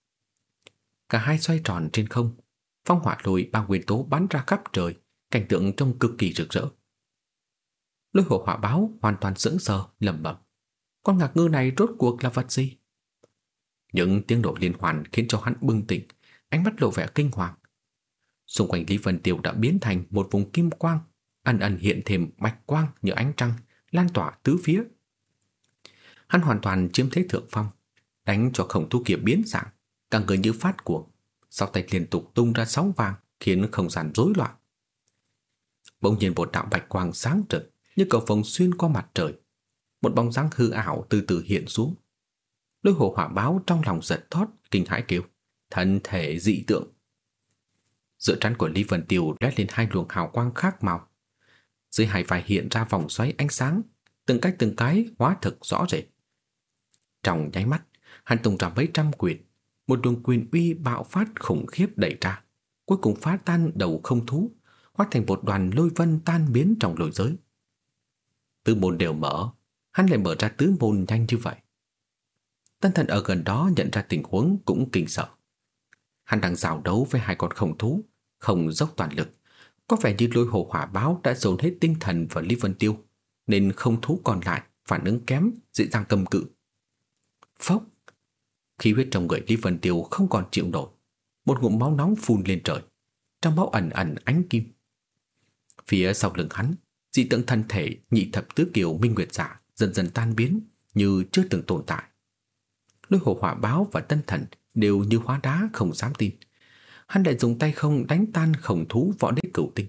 Cả hai xoay tròn trên không, phong hỏa lôi ba nguyên tố bắn ra khắp trời, cảnh tượng trông cực kỳ rực rỡ. Lôi hồ hỏa báo hoàn toàn sững sờ, lẩm bẩm. Con ngạc ngư này rốt cuộc là vật gì? Những tiếng nổ liên hoàn khiến cho hắn bừng tỉnh, ánh mắt lộ vẻ kinh hoàng. Xung quanh Lý Vân Tiêu đã biến thành một vùng kim quang, ẩn ẩn hiện thêm bạch quang như ánh trăng, lan tỏa tứ phía. Hắn hoàn toàn chiếm thế thượng phong, đánh cho khổng thu kia biến dạng, cả người như phát cuồng, sau tay liên tục tung ra sóng vàng khiến không gian rối loạn. Bỗng nhiên một đạo bạch quang sáng rực như cầu vồng xuyên qua mặt trời, một bóng dáng hư ảo từ từ hiện xuống. Lôi hồ hỏa báo trong lòng giật thót, kinh hãi kêu, thân thể dị tượng. Giữa trán của Lý Vân Tiêu lóe lên hai luồng hào quang khác màu. Dưới hai vai hiện ra vòng xoáy ánh sáng, từng cách từng cái hóa thực rõ rệt. Trong nháy mắt, hắn tung ra mấy trăm quyền, một luồng quyền uy bạo phát khủng khiếp đẩy ra, cuối cùng phá tan đầu không thú, hóa thành một đoàn lôi vân tan biến trong lôi giới. Tứ môn đều mở, hắn lại mở ra tứ môn nhanh như vậy. Tân thần ở gần đó nhận ra tình huống cũng kinh sợ. Hắn đang giao đấu với hai con khổng thú, không dốc toàn lực. Có vẻ như lôi hồ hỏa báo đã dồn hết tinh thần vào Lý Vân Tiêu, nên không thú còn lại phản ứng kém, dễ dàng cầm cự. Phốc! Khí huyết trong người Lý Vân Tiêu không còn chịu nổi. Một ngụm máu nóng phun lên trời. Trong máu ẩn ẩn ánh kim. Phía sau lưng hắn, dị tượng thân thể nhị thập tứ kiều minh nguyệt giả dần dần tan biến như chưa từng tồn tại. Lôi hồ hỏa báo và tân thần đều như hóa đá không dám tin. Hắn lại dùng tay không đánh tan khổng thú võ đế cửu tinh.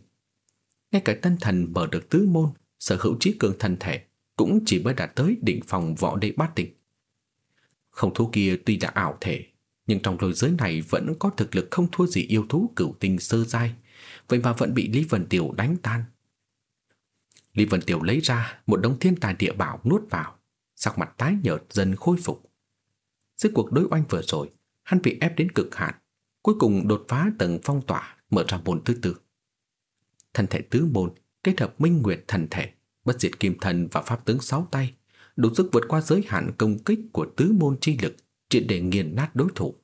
Ngay cả tân thần mở được tứ môn, sở hữu trí cường thần thể, cũng chỉ mới đạt tới đỉnh phòng võ đế bát tinh. Khổng thú kia tuy đã ảo thể, nhưng trong lôi giới này vẫn có thực lực không thua gì yêu thú cửu tinh sơ giai, vậy mà vẫn bị Lý Vân Tiểu đánh tan. Lý Vân Tiểu lấy ra một đống thiên tài địa bảo nuốt vào, sắc mặt tái nhợt dần khôi phục. Dưới cuộc đối oanh vừa rồi, hắn bị ép đến cực hạn, cuối cùng đột phá tầng phong tỏa, mở ra môn thứ tư. Thần thể tứ môn kết hợp minh nguyệt thần thể, bất diệt kim thần và pháp tướng sáu tay, đủ sức vượt qua giới hạn công kích của tứ môn chi lực, triệt để nghiền nát đối thủ.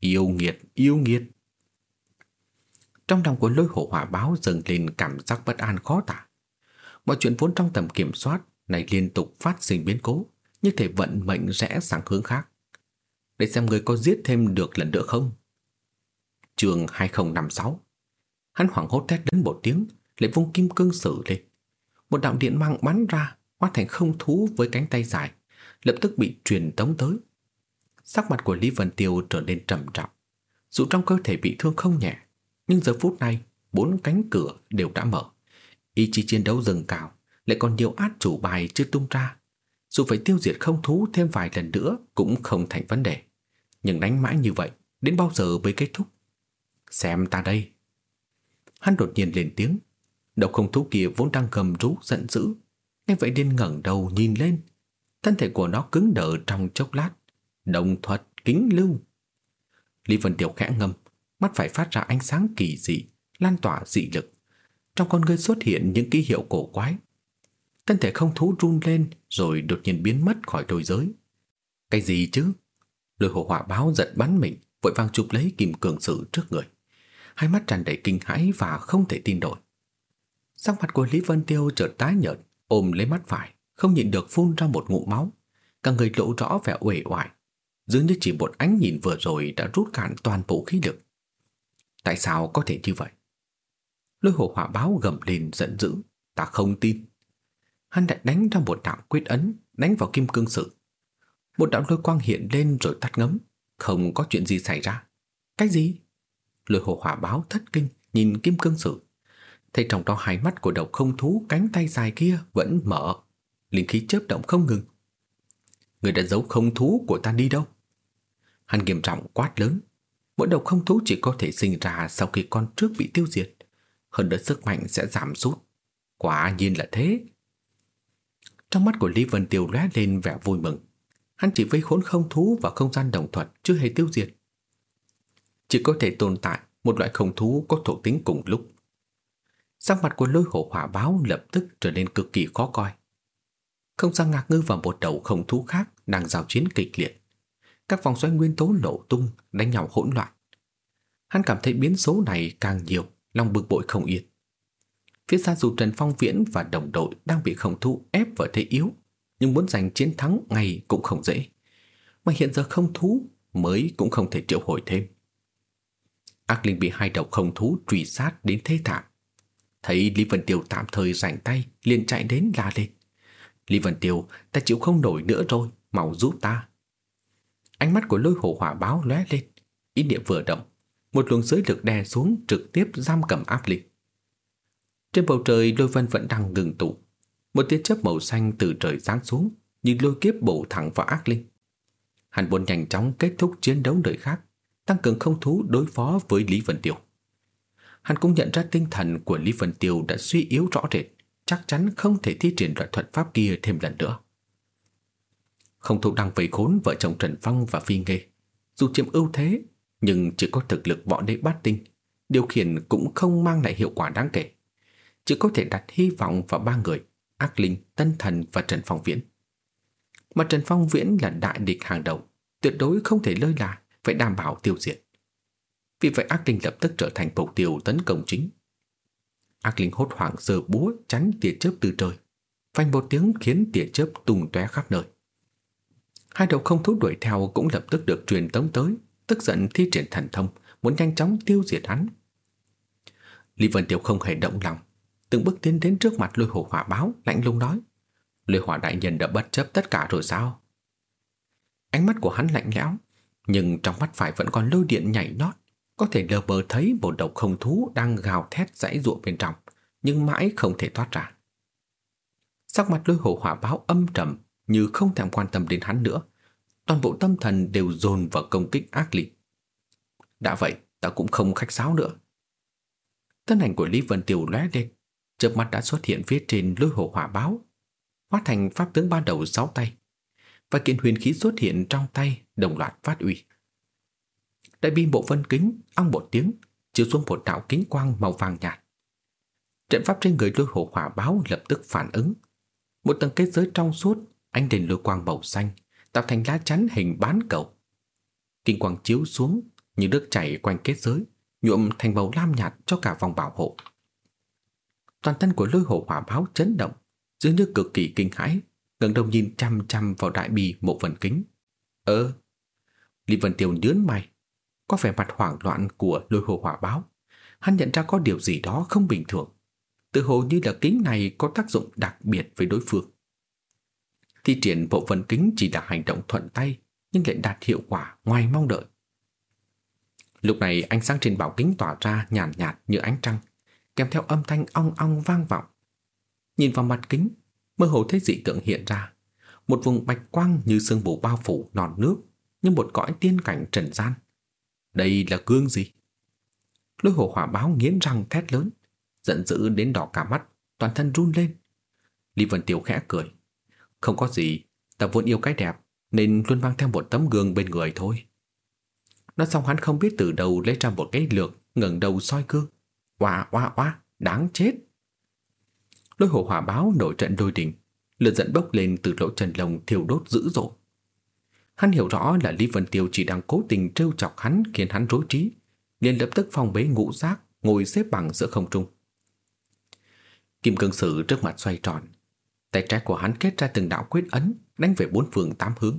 Yêu nghiệt, yêu nghiệt. Trong lòng của lôi hổ hỏa báo dâng lên cảm giác bất an khó tả. Mọi chuyện vốn trong tầm kiểm soát này liên tục phát sinh biến cố, như thể vận mệnh rẽ sang hướng khác để xem người có giết thêm được lần nữa không. Trường 2056 Hắn hoảng hốt thét đến một tiếng, lại vung kim cương sử lên. Một đạo điện mang bắn ra, hóa thành không thú với cánh tay dài, lập tức bị truyền tống tới. Sắc mặt của Lý Vân Tiêu trở nên trầm trọng. Dù trong cơ thể bị thương không nhẹ, nhưng giờ phút này, bốn cánh cửa đều đã mở. Ý chí chiến đấu dâng cao, lại còn nhiều át chủ bài chưa tung ra. Dù phải tiêu diệt không thú thêm vài lần nữa cũng không thành vấn đề. Nhưng đánh mãi như vậy, Đến bao giờ mới kết thúc? Xem ta đây. Hắn đột nhiên lên tiếng. Độc không thú kia vốn đang gầm rú, giận dữ. Nghe vậy điên ngẩng đầu nhìn lên. Thân thể của nó cứng đờ trong chốc lát. Đồng thuật kính lưu. Lý Vân Tiểu khẽ ngâm. Mắt phải phát ra ánh sáng kỳ dị, Lan tỏa dị lực. Trong con ngươi xuất hiện những ký hiệu cổ quái. Thân thể không thú run lên Rồi đột nhiên biến mất khỏi đôi giới Cái gì chứ Lôi hồ hỏa báo giật bắn mình, vội vàng chụp lấy kim cường sử trước người. Hai mắt tràn đầy kinh hãi và không thể tin nổi. Sắc mặt của Lý Vân Tiêu chợt tái nhợt, ôm lấy mắt phải, không nhịn được phun ra một ngụm máu. Cả người lộ rõ vẻ uể oải, dường như chỉ một ánh nhìn vừa rồi đã rút cạn toàn bộ khí lực. Tại sao có thể như vậy? Lôi hồ hỏa báo gầm lên giận dữ, ta không tin. Hắn lại đánh ra một đạo quyết ấn, đánh vào kim cương sự Một đạo lôi quang hiện lên rồi tắt ngấm, không có chuyện gì xảy ra. Cái gì? Lôi hồ hỏa báo thất kinh nhìn kim cương sự Thấy trong đó hai mắt của độc không thú cánh tay dài kia vẫn mở, linh khí chớp động không ngừng. Người đã giấu không thú của ta đi đâu? Hắn nghiêm trọng quát lớn. Mỗi độc không thú chỉ có thể sinh ra sau khi con trước bị tiêu diệt. Hơn nữa sức mạnh sẽ giảm sút. Quả nhiên là thế. Trong mắt của Lý Vân Tiêu lóe lên vẻ vui mừng. Hắn chỉ vây khốn không thú và không gian đồng thuật chưa hề tiêu diệt. Chỉ có thể tồn tại một loại không thú có thuộc tính cùng lúc. Sắc mặt của lôi hổ hỏa báo lập tức trở nên cực kỳ khó coi. Không gian ngạc ngư vào một đầu không thú khác đang giao chiến kịch liệt. Các vòng xoáy nguyên tố nổ tung, đánh nhau hỗn loạn. Hắn cảm thấy biến số này càng nhiều, lòng bực bội không yên. Phía xa dù Trần Phong Viễn và đồng đội đang bị khổng thu ép vào thế yếu, nhưng muốn giành chiến thắng ngay cũng không dễ. Mà hiện giờ không thú mới cũng không thể triệu hồi thêm. Ác Linh bị hai đầu không thú truy sát đến thế thảm. Thấy Lý Vân Tiêu tạm thời rảnh tay, liền chạy đến la lên. Lý Vân Tiêu, ta chịu không nổi nữa rồi, mau giúp ta. Ánh mắt của lôi hổ hỏa báo lóe lên, ý niệm vừa động, một luồng giới lực đè xuống trực tiếp giam cầm áp linh. Trên bầu trời lôi vân vẫn đang ngừng tụ, một tia chớp màu xanh từ trời giáng xuống, như lôi kiếp bổ thẳng vào ác linh. Hắn muốn nhanh chóng kết thúc chiến đấu đời khác, tăng cường không thú đối phó với Lý Vân Tiêu. Hắn cũng nhận ra tinh thần của Lý Vân Tiêu đã suy yếu rõ rệt, chắc chắn không thể thi triển loại thuật pháp kia thêm lần nữa. Không thụ đang vây khốn vợ chồng Trần Phong và Phi Nghê. Dù chiếm ưu thế, nhưng chỉ có thực lực võ đế bát tinh, điều khiển cũng không mang lại hiệu quả đáng kể. Chỉ có thể đặt hy vọng vào ba người, Ác Linh, Tân Thần và Trần Phong Viễn. Mà Trần Phong Viễn là đại địch hàng đầu, tuyệt đối không thể lơi là, phải đảm bảo tiêu diệt. Vì vậy ác linh lập tức trở thành mục tiêu tấn công chính. Ác linh hốt hoảng giơ búa chắn tia chớp từ trời, phanh một tiếng khiến tia chớp tung tóe khắp nơi. Hai đầu không thú đuổi theo cũng lập tức được truyền tống tới, tức giận thi triển thần thông, muốn nhanh chóng tiêu diệt hắn. Lý Vân Tiêu không hề động lòng, từng bước tiến đến trước mặt lôi hổ hỏa báo, lạnh lùng nói. Lôi hỏa đại nhân đã bất chấp tất cả rồi sao? Ánh mắt của hắn lạnh lẽo, nhưng trong mắt phải vẫn còn lôi điện nhảy nhót, có thể lờ bờ thấy một đầu không thú đang gào thét dãy ruộng bên trong, nhưng mãi không thể thoát ra. Sắc mặt lôi hổ hỏa báo âm trầm như không thèm quan tâm đến hắn nữa, toàn bộ tâm thần đều dồn vào công kích ác liệt. Đã vậy, ta cũng không khách sáo nữa. Thân ảnh của Lý Vân Tiểu lóe lên, chớp mắt đã xuất hiện phía trên lôi hổ hỏa báo, hóa thành pháp tướng ban đầu sáu tay, và kiện huyền khí xuất hiện trong tay đồng loạt phát uy. Đại bi bộ vân kính ong một tiếng, chiếu xuống một đạo kính quang màu vàng nhạt. Trận pháp trên người lôi hổ hỏa báo lập tức phản ứng. Một tầng kết giới trong suốt, ánh đèn lôi quang màu xanh, tạo thành lá chắn hình bán cầu. Kinh quang chiếu xuống, như nước chảy quanh kết giới, nhuộm thành màu lam nhạt cho cả vòng bảo hộ. Toàn thân của lôi hổ hỏa báo chấn động, dường như cực kỳ kinh hãi, ngẩng đầu nhìn chăm chăm vào đại bì một phần kính. Ơ, Lý Vân Tiêu nhớn mày, có vẻ mặt hoảng loạn của lôi hồ hỏa báo. Hắn nhận ra có điều gì đó không bình thường. Tự hồ như là kính này có tác dụng đặc biệt với đối phương. Thi triển bộ phần kính chỉ là hành động thuận tay, nhưng lại đạt hiệu quả ngoài mong đợi. Lúc này ánh sáng trên bảo kính tỏa ra nhàn nhạt, nhạt như ánh trăng, kèm theo âm thanh ong ong vang vọng. Nhìn vào mặt kính, mơ hồ thấy dị tượng hiện ra. Một vùng bạch quang như sương mù bao phủ nòn nước, như một cõi tiên cảnh trần gian. Đây là gương gì? Lôi hồ hỏa báo nghiến răng thét lớn, giận dữ đến đỏ cả mắt, toàn thân run lên. Lý Vân Tiểu khẽ cười. Không có gì, ta vốn yêu cái đẹp, nên luôn mang theo một tấm gương bên người thôi. Nói xong hắn không biết từ đâu lấy ra một cái lược, ngẩng đầu soi gương. Oa oa oa, đáng chết. Lôi hổ hỏa báo nổi trận đôi đỉnh, lửa giận bốc lên từ lỗ chân lồng thiêu đốt dữ dội. Hắn hiểu rõ là Lý Vân Tiêu chỉ đang cố tình trêu chọc hắn khiến hắn rối trí, liền lập tức phong bế ngũ giác, ngồi xếp bằng giữa không trung. Kim cương sử trước mặt xoay tròn, tay trái của hắn kết ra từng đạo quyết ấn đánh về bốn phương tám hướng.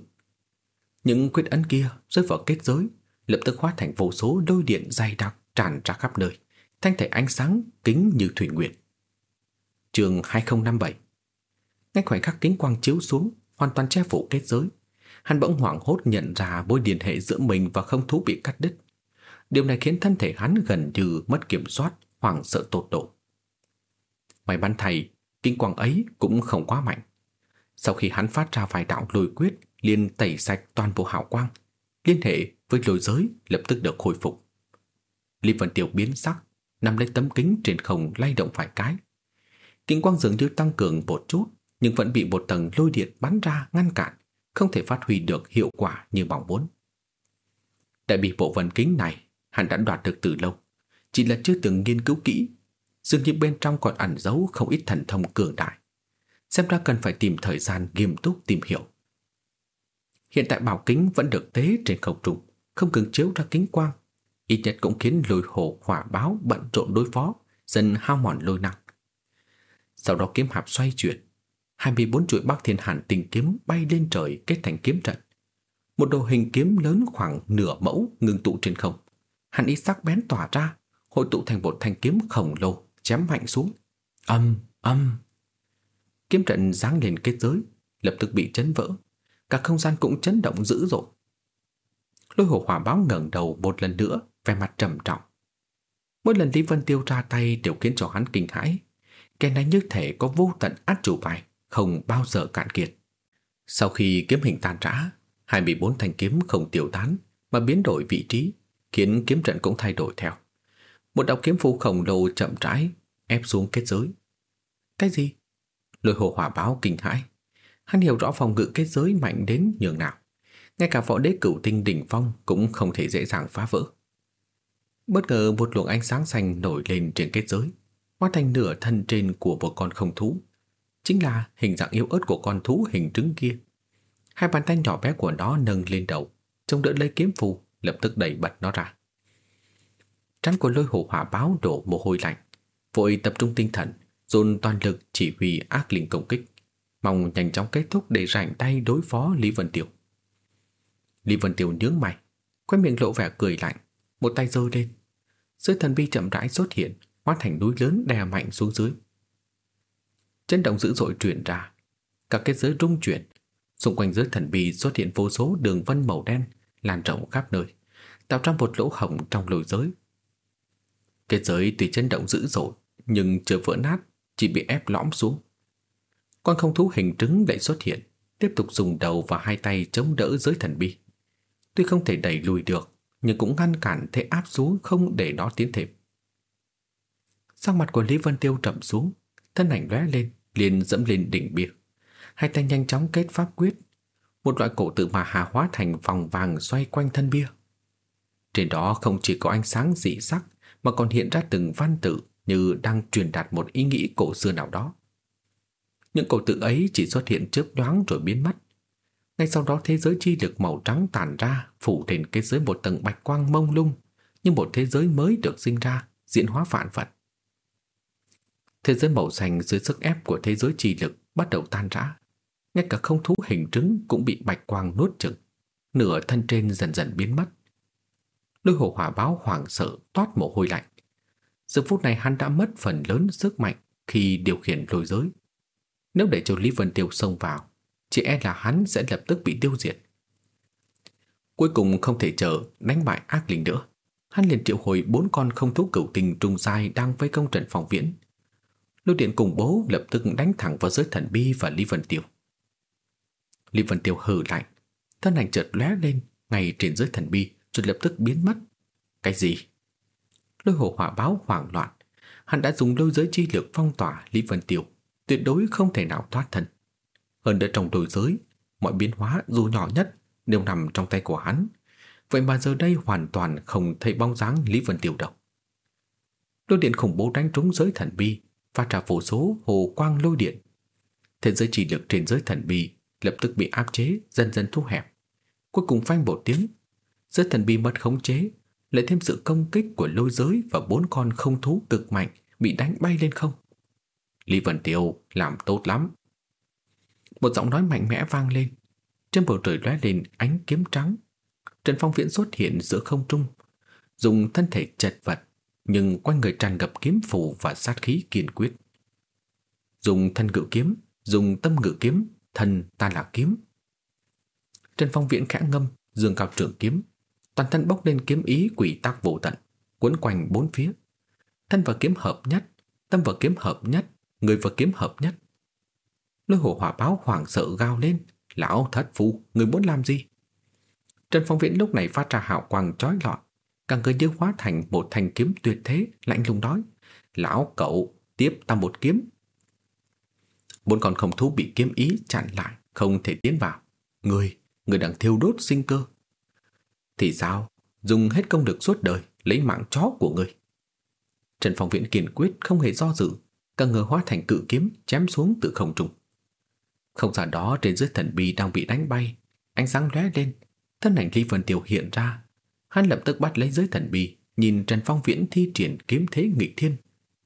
Những quyết ấn kia rơi vào kết giới, lập tức hóa thành vô số đôi điện dày đặc tràn ra khắp nơi, thanh thể ánh sáng kính như thủy nguyệt. Trường 2057 Ngay khoảnh khắc kính quang chiếu xuống, hoàn toàn che phủ kết giới, Hắn bỗng hoảng hốt nhận ra mối liên hệ giữa mình và không thú bị cắt đứt. Điều này khiến thân thể hắn gần như mất kiểm soát, hoảng sợ tột độ. May mắn thầy, kinh quang ấy cũng không quá mạnh. Sau khi hắn phát ra vài đạo lôi quyết, liền tẩy sạch toàn bộ hào quang, liên hệ với lôi giới lập tức được khôi phục. Lý Vân Tiểu biến sắc, nằm lấy tấm kính trên không lay động vài cái. kính quang dường như tăng cường một chút, nhưng vẫn bị một tầng lôi điện bắn ra ngăn cản, không thể phát huy được hiệu quả như mong muốn. Đại bị bộ vần kính này hắn đã đoạt được từ lâu, chỉ là chưa từng nghiên cứu kỹ, dường như bên trong còn ẩn giấu không ít thần thông cường đại. Xem ra cần phải tìm thời gian nghiêm túc tìm hiểu. Hiện tại bảo kính vẫn được tế trên không trung, không cần chiếu ra kính quang, ít nhất cũng khiến lôi hổ hỏa báo bận rộn đối phó, dần hao mòn lôi năng. Sau đó kiếm hạp xoay chuyển, 24 chuỗi Bắc Thiên Hàn tình kiếm bay lên trời kết thành kiếm trận. Một đồ hình kiếm lớn khoảng nửa mẫu ngưng tụ trên không. Hàn ý sắc bén tỏa ra, hội tụ thành một thanh kiếm khổng lồ chém mạnh xuống. Âm, âm. Kiếm trận giáng lên kết giới, lập tức bị chấn vỡ. Cả không gian cũng chấn động dữ dội. Lôi hổ hỏa báo ngẩng đầu một lần nữa, vẻ mặt trầm trọng. Mỗi lần Lý Vân Tiêu ra tay đều khiến cho hắn kinh hãi. Cái này như thể có vô tận át chủ bài, không bao giờ cạn kiệt. Sau khi kiếm hình tan rã, 24 thanh kiếm không tiêu tán mà biến đổi vị trí, khiến kiếm trận cũng thay đổi theo. Một đạo kiếm phu khổng lồ chậm rãi ép xuống kết giới. Cái gì? Lôi hồ hỏa báo kinh hãi. Hắn hiểu rõ phòng ngự kết giới mạnh đến nhường nào. Ngay cả võ đế cửu tinh đỉnh phong cũng không thể dễ dàng phá vỡ. Bất ngờ một luồng ánh sáng xanh nổi lên trên kết giới, hóa thành nửa thân trên của một con không thú. Chính là hình dạng yếu ớt của con thú hình trứng kia. Hai bàn tay nhỏ bé của nó nâng lên đầu, trông đỡ lấy kiếm phù, lập tức đẩy bật nó ra. Trán của lôi hổ hỏa báo đổ mồ hôi lạnh, vội tập trung tinh thần, dồn toàn lực chỉ huy ác linh công kích, mong nhanh chóng kết thúc để rảnh tay đối phó Lý Vân tiểu Lý Vân tiểu nhướng mày, quay miệng lộ vẻ cười lạnh, một tay giơ lên. Dưới thần bi chậm rãi xuất hiện, hóa thành núi lớn đè mạnh xuống dưới. Chấn động dữ dội truyền ra, cả kết giới rung chuyển, xung quanh giới thần bi xuất hiện vô số đường vân màu đen lan rộng khắp nơi, tạo ra một lỗ hổng trong lồi giới. Kết giới tuy chấn động dữ dội, nhưng chưa vỡ nát, chỉ bị ép lõm xuống. Con không thú hình trứng lại xuất hiện, tiếp tục dùng đầu và hai tay chống đỡ giới thần bi. Tuy không thể đẩy lùi được, nhưng cũng ngăn cản thế áp xuống không để nó tiến thêm. Sắc mặt của Lý Vân Tiêu trầm xuống, thân ảnh lóe lên, liền dẫm lên đỉnh bia. Hai tay nhanh chóng kết pháp quyết, một loại cổ tự mà hà hóa thành vòng vàng xoay quanh thân bia. Trên đó không chỉ có ánh sáng dị sắc mà còn hiện ra từng văn tự như đang truyền đạt một ý nghĩ cổ xưa nào đó. Những cổ tự ấy chỉ xuất hiện chớp nhoáng rồi biến mất. Ngay sau đó thế giới chi lực màu trắng tàn ra, phủ trên kết giới một tầng bạch quang mông lung, như một thế giới mới được sinh ra, diễn hóa vạn vật. Thế giới màu xanh dưới sức ép của thế giới chi lực bắt đầu tan rã. Ngay cả không thú hình trứng cũng bị bạch quang nuốt chửng. Nửa thân trên dần dần biến mất. Lôi hồ hỏa báo hoảng sợ toát mồ hôi lạnh. Giờ phút này hắn đã mất phần lớn sức mạnh khi điều khiển lôi giới. Nếu để cho Lý Vân Tiêu xông vào, chỉ e là hắn sẽ lập tức bị tiêu diệt. Cuối cùng không thể chờ đánh bại ác linh nữa. Hắn liền triệu hồi bốn con không thú cửu tình trùng dài đang vây công trận phòng viễn. Lôi điện cùng bố lập tức đánh thẳng vào giới thần bi và Lý Vân Tiêu. Lý Vân Tiêu hừ lạnh, thân ảnh chợt lóe lên ngay trên giới thần bi rồi lập tức biến mất. Cái gì? Lôi hồ hỏa báo hoảng loạn, hắn đã dùng lôi giới chi lực phong tỏa Lý Vân Tiêu, tuyệt đối không thể nào thoát thân. Hơn nữa trong đôi giới, mọi biến hóa dù nhỏ nhất đều nằm trong tay của hắn. Vậy mà giờ đây hoàn toàn không thấy bóng dáng Lý Vân Tiêu đâu. Lôi điện khủng bố đánh trúng giới thần bi, phát ra vô số hồ quang lôi điện. Thế giới chỉ lực trên giới thần bi lập tức bị áp chế, dần dần thu hẹp. Cuối cùng phanh một tiếng, giới thần bi mất khống chế, lại thêm sự công kích của lôi giới và bốn con không thú cực mạnh bị đánh bay lên không. Lý Vân Tiêu làm tốt lắm. Một giọng nói mạnh mẽ vang lên, trên bầu trời lóe lên ánh kiếm trắng. Trần Phong Viễn xuất hiện giữa không trung, dùng thân thể chật vật, nhưng quanh người tràn ngập kiếm phù và sát khí kiên quyết. Dùng thân ngự kiếm, dùng tâm ngự kiếm, thân ta là kiếm. Trần Phong Viễn khẽ ngâm, dương cao trường kiếm, toàn thân bốc lên kiếm ý quỷ tác vô tận, quấn quanh bốn phía. Thân và kiếm hợp nhất, tâm và kiếm hợp nhất, người và kiếm hợp nhất. Lôi hổ hỏa báo hoảng sợ gào lên, lão thất phu, người muốn làm gì? Trần Phong Viễn lúc này phát ra hào quang chói lọi, càng cơ như hóa thành một thanh kiếm tuyệt thế, lạnh lùng nói: "Lão cậu, tiếp ta một kiếm." Bốn con không thú bị kiếm ý chặn lại, không thể tiến vào. Người, người đang thiêu đốt sinh cơ. Thì sao? Dùng hết công lực suốt đời, lấy mạng chó của người. Trần Phong Viễn kiên quyết không hề do dự, càng ngờ hóa thành cự kiếm chém xuống từ không trung. Không gian đó trên dưới thần bi đang bị đánh bay, Ánh sáng lóe lên, thân ảnh Lý Vân Tiêu hiện ra. Hắn lập tức bắt lấy dưới thần bì, nhìn Trần Phong Viễn thi triển kiếm thế nghịch thiên,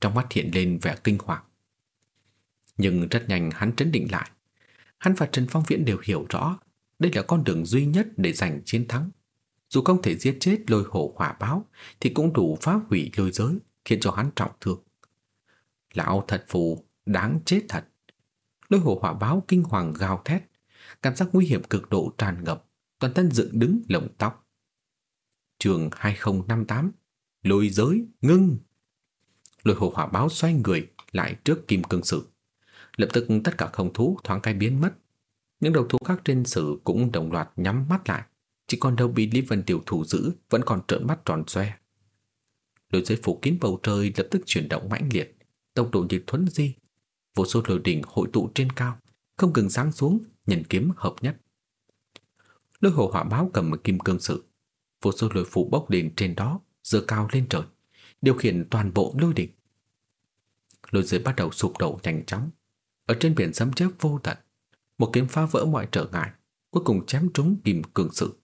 trong mắt hiện lên vẻ kinh hoàng. Nhưng rất nhanh hắn trấn định lại. Hắn và Trần Phong Viễn đều hiểu rõ đây là con đường duy nhất để giành chiến thắng. Dù không thể giết chết lôi hổ hỏa báo thì cũng đủ phá hủy lôi giới khiến cho hắn trọng thương. Lão thật phù, đáng chết thật. Lôi hổ hỏa báo kinh hoàng gào thét, cảm giác nguy hiểm cực độ tràn ngập, toàn thân dựng đứng lồng tóc. Trường 2058, lôi giới, ngưng. Lôi hổ hỏa báo xoay người lại trước kim cương sử. Lập tức tất cả không thú thoáng cái biến mất. Những đầu thú khác trên sử cũng đồng loạt nhắm mắt lại. Chỉ còn đầu bị Lý Vân Tiểu thủ giữ vẫn còn trợn mắt tròn xoe. Lôi giới phủ kín bầu trời lập tức chuyển động mãnh liệt, tốc độ như thuấn di. Vô số lôi đỉnh hội tụ trên cao, không ngừng sáng xuống, nhận kiếm hợp nhất. Lôi hồ hỏa báo cầm kim cương sự, vô số lôi phủ bốc lên trên đó, dơ cao lên trời, điều khiển toàn bộ lôi đỉnh. Lôi dưới bắt đầu sụp đổ nhanh chóng, ở trên biển sấm chớp vô tận, một kiếm phá vỡ mọi trở ngại, cuối cùng chém trúng kim cương sự.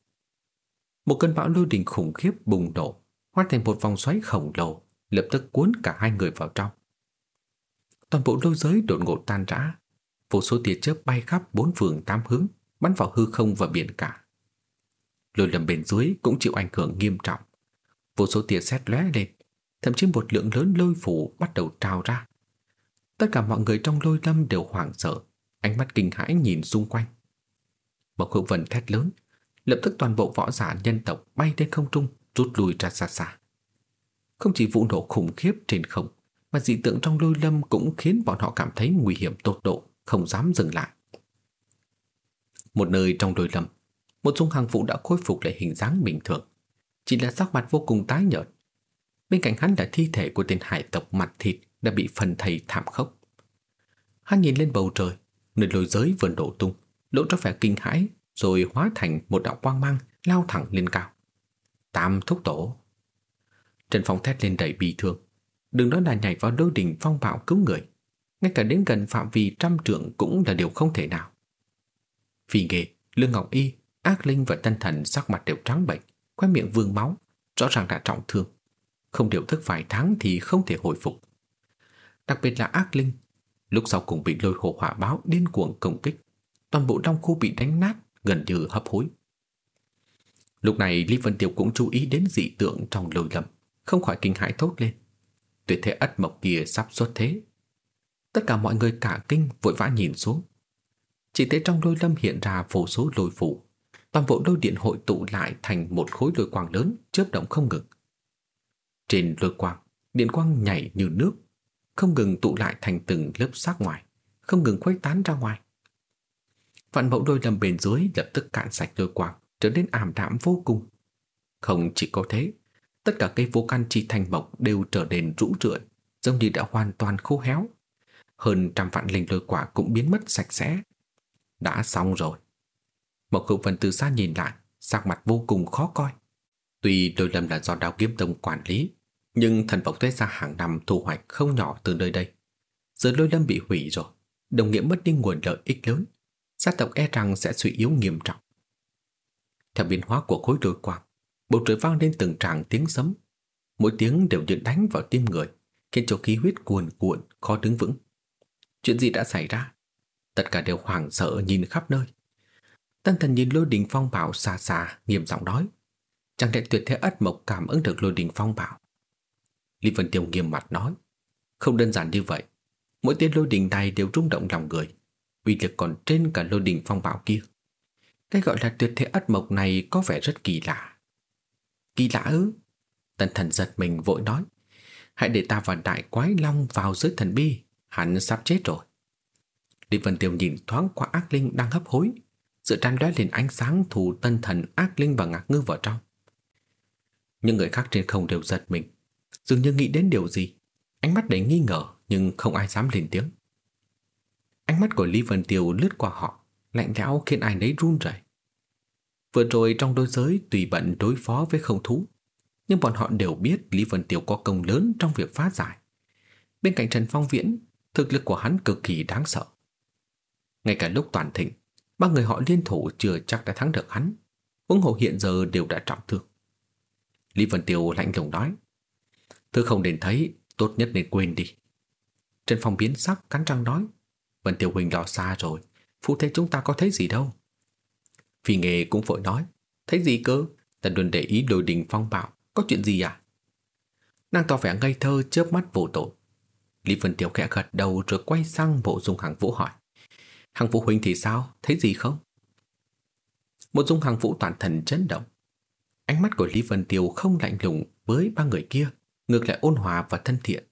Một cơn bão lôi đình khủng khiếp bùng nổ, hóa thành một vòng xoáy khổng lồ, lập tức cuốn cả hai người vào trong. Toàn bộ lôi giới đột ngột tan rã, vô số tia chớp bay khắp bốn phương tám hướng, bắn vào hư không và biển cả. Lôi lâm bên dưới cũng chịu ảnh hưởng nghiêm trọng. Vô số tia sét lóe lên, thậm chí một lượng lớn lôi phủ bắt đầu trào ra. Tất cả mọi người trong lôi lâm đều hoảng sợ, ánh mắt kinh hãi nhìn xung quanh. Một hữu vần thét lớn, lập tức toàn bộ võ giả nhân tộc bay lên không trung, rút lui ra xa xa. Không chỉ vụ nổ khủng khiếp trên không, mà dị tượng trong lôi lâm cũng khiến bọn họ cảm thấy nguy hiểm tột độ, không dám dừng lại. Một nơi trong lôi lâm, một dung hàng phụ đã khôi phục lại hình dáng bình thường, chỉ là sắc mặt vô cùng tái nhợt. Bên cạnh hắn là thi thể của tên hải tộc mặt thịt đã bị phần thầy thảm khốc. Hắn nhìn lên bầu trời, nơi lôi giới vừa đổ tung, lộ ra vẻ kinh hãi rồi hóa thành một đạo quang mang lao thẳng lên cao. Tam thúc tổ. Trần Phong thét lên đầy bi thương. Đừng nói là nhảy vào đôi đỉnh phong bạo cứu người. Ngay cả đến gần phạm vi trăm trượng cũng là điều không thể nào. Vì nghề, Lương Ngọc Y, Ác Linh và Tân Thần sắc mặt đều trắng bệnh, khoe miệng vương máu, rõ ràng đã trọng thương. Không điều thức vài tháng thì không thể hồi phục. Đặc biệt là Ác Linh, lúc sau cùng bị lôi hồ hỏa báo điên cuồng công kích. Toàn bộ trong khu bị đánh nát, gần như hấp hối. Lúc này Lý Vân Tiêu cũng chú ý đến dị tượng trong lôi lâm, không khỏi kinh hãi thốt lên. Tuyệt thế ất mộc kia sắp xuất thế. Tất cả mọi người cả kinh vội vã nhìn xuống. Chỉ thấy trong lôi lâm hiện ra vô số lôi phủ, toàn bộ lôi điện hội tụ lại thành một khối lôi quang lớn chớp động không ngừng. Trên lôi quang, điện quang nhảy như nước, không ngừng tụ lại thành từng lớp sát ngoài, không ngừng khuếch tán ra ngoài. Vạn mẫu đôi lâm bên dưới lập tức cạn sạch lôi quang, trở nên ảm đạm vô cùng. Không chỉ có thế, tất cả cây vô can chi thành mộc đều trở nên rũ rượi, giống như đã hoàn toàn khô héo. Hơn trăm vạn linh lôi quả cũng biến mất sạch sẽ. Đã xong rồi. Mộc hữu vân từ xa nhìn lại, sắc mặt vô cùng khó coi. Tuy đôi lâm là do đào kiếm tông quản lý, nhưng thần vọng tế ra hàng năm thu hoạch không nhỏ từ nơi đây. Giờ lôi lâm bị hủy rồi, đồng nghĩa mất đi nguồn lợi ích lớn. Gia tộc e rằng sẽ suy yếu nghiêm trọng. Theo biến hóa của khối đôi quang, bầu trời vang lên từng tràng tiếng sấm. Mỗi tiếng đều như đánh vào tim người, khiến cho khí huyết cuồn cuộn, khó đứng vững. Chuyện gì đã xảy ra? Tất cả đều hoảng sợ nhìn khắp nơi. Tân thần nhìn lôi đình phong bảo xa xa, nghiêm giọng nói. Chẳng lẽ tuyệt thế ất mộc cảm ứng được lôi đình phong bảo? Lý Vân Tiêu nghiêm mặt nói. Không đơn giản như vậy. Mỗi tiếng lôi đình này đều rung động lòng người. Uy lực còn trên cả lôi đình phong bảo kia. Cái gọi là tuyệt thế ất mộc này có vẻ rất kỳ lạ. Kỳ lạ ư? Tần thần giật mình vội nói. Hãy để ta và đại quái long vào dưới thần bi. Hắn sắp chết rồi. Lý Vân Tiêu nhìn thoáng qua ác linh đang hấp hối. Sự tràn lóe lên ánh sáng thủ tân thần ác linh và ngạc ngư vào trong. Những người khác trên không đều giật mình. Dường như nghĩ đến điều gì. Ánh mắt đầy nghi ngờ, nhưng không ai dám lên tiếng. Ánh mắt của Lý Vân Tiêu lướt qua họ, lạnh lẽo khiến ai nấy run rẩy. Vừa rồi trong đôi giới tùy bận đối phó với không thú, nhưng bọn họ đều biết Lý Vân Tiêu có công lớn trong việc phá giải. Bên cạnh Trần Phong Viễn, thực lực của hắn cực kỳ đáng sợ. Ngay cả lúc toàn thịnh, Ba người họ liên thủ chưa chắc đã thắng được hắn. Ủng hộ hiện giờ đều đã trọng thương. Lý Vân Tiêu lạnh lùng nói Thứ không đến thấy Tốt nhất nên quên đi. Trần Phong biến sắc cắn răng nói Vân Tiêu Huynh lo xa rồi Phụ thế chúng ta có thấy gì đâu. Phi nghề cũng vội nói, Thấy gì cơ? Ta luôn để ý đồi đình phong bạo, Có chuyện gì à? Nàng tỏ vẻ ngây thơ, chớp mắt vô tội. Lý Vân tiểu khẽ gật đầu rồi quay sang bộ dung hàng vũ hỏi Hàng vũ huynh thì sao? Thấy gì không? Một dung hàng vũ toàn thần chấn động. Ánh mắt của Lý Vân Tiêu không lạnh lùng với ba người kia, Ngược lại ôn hòa và thân thiện.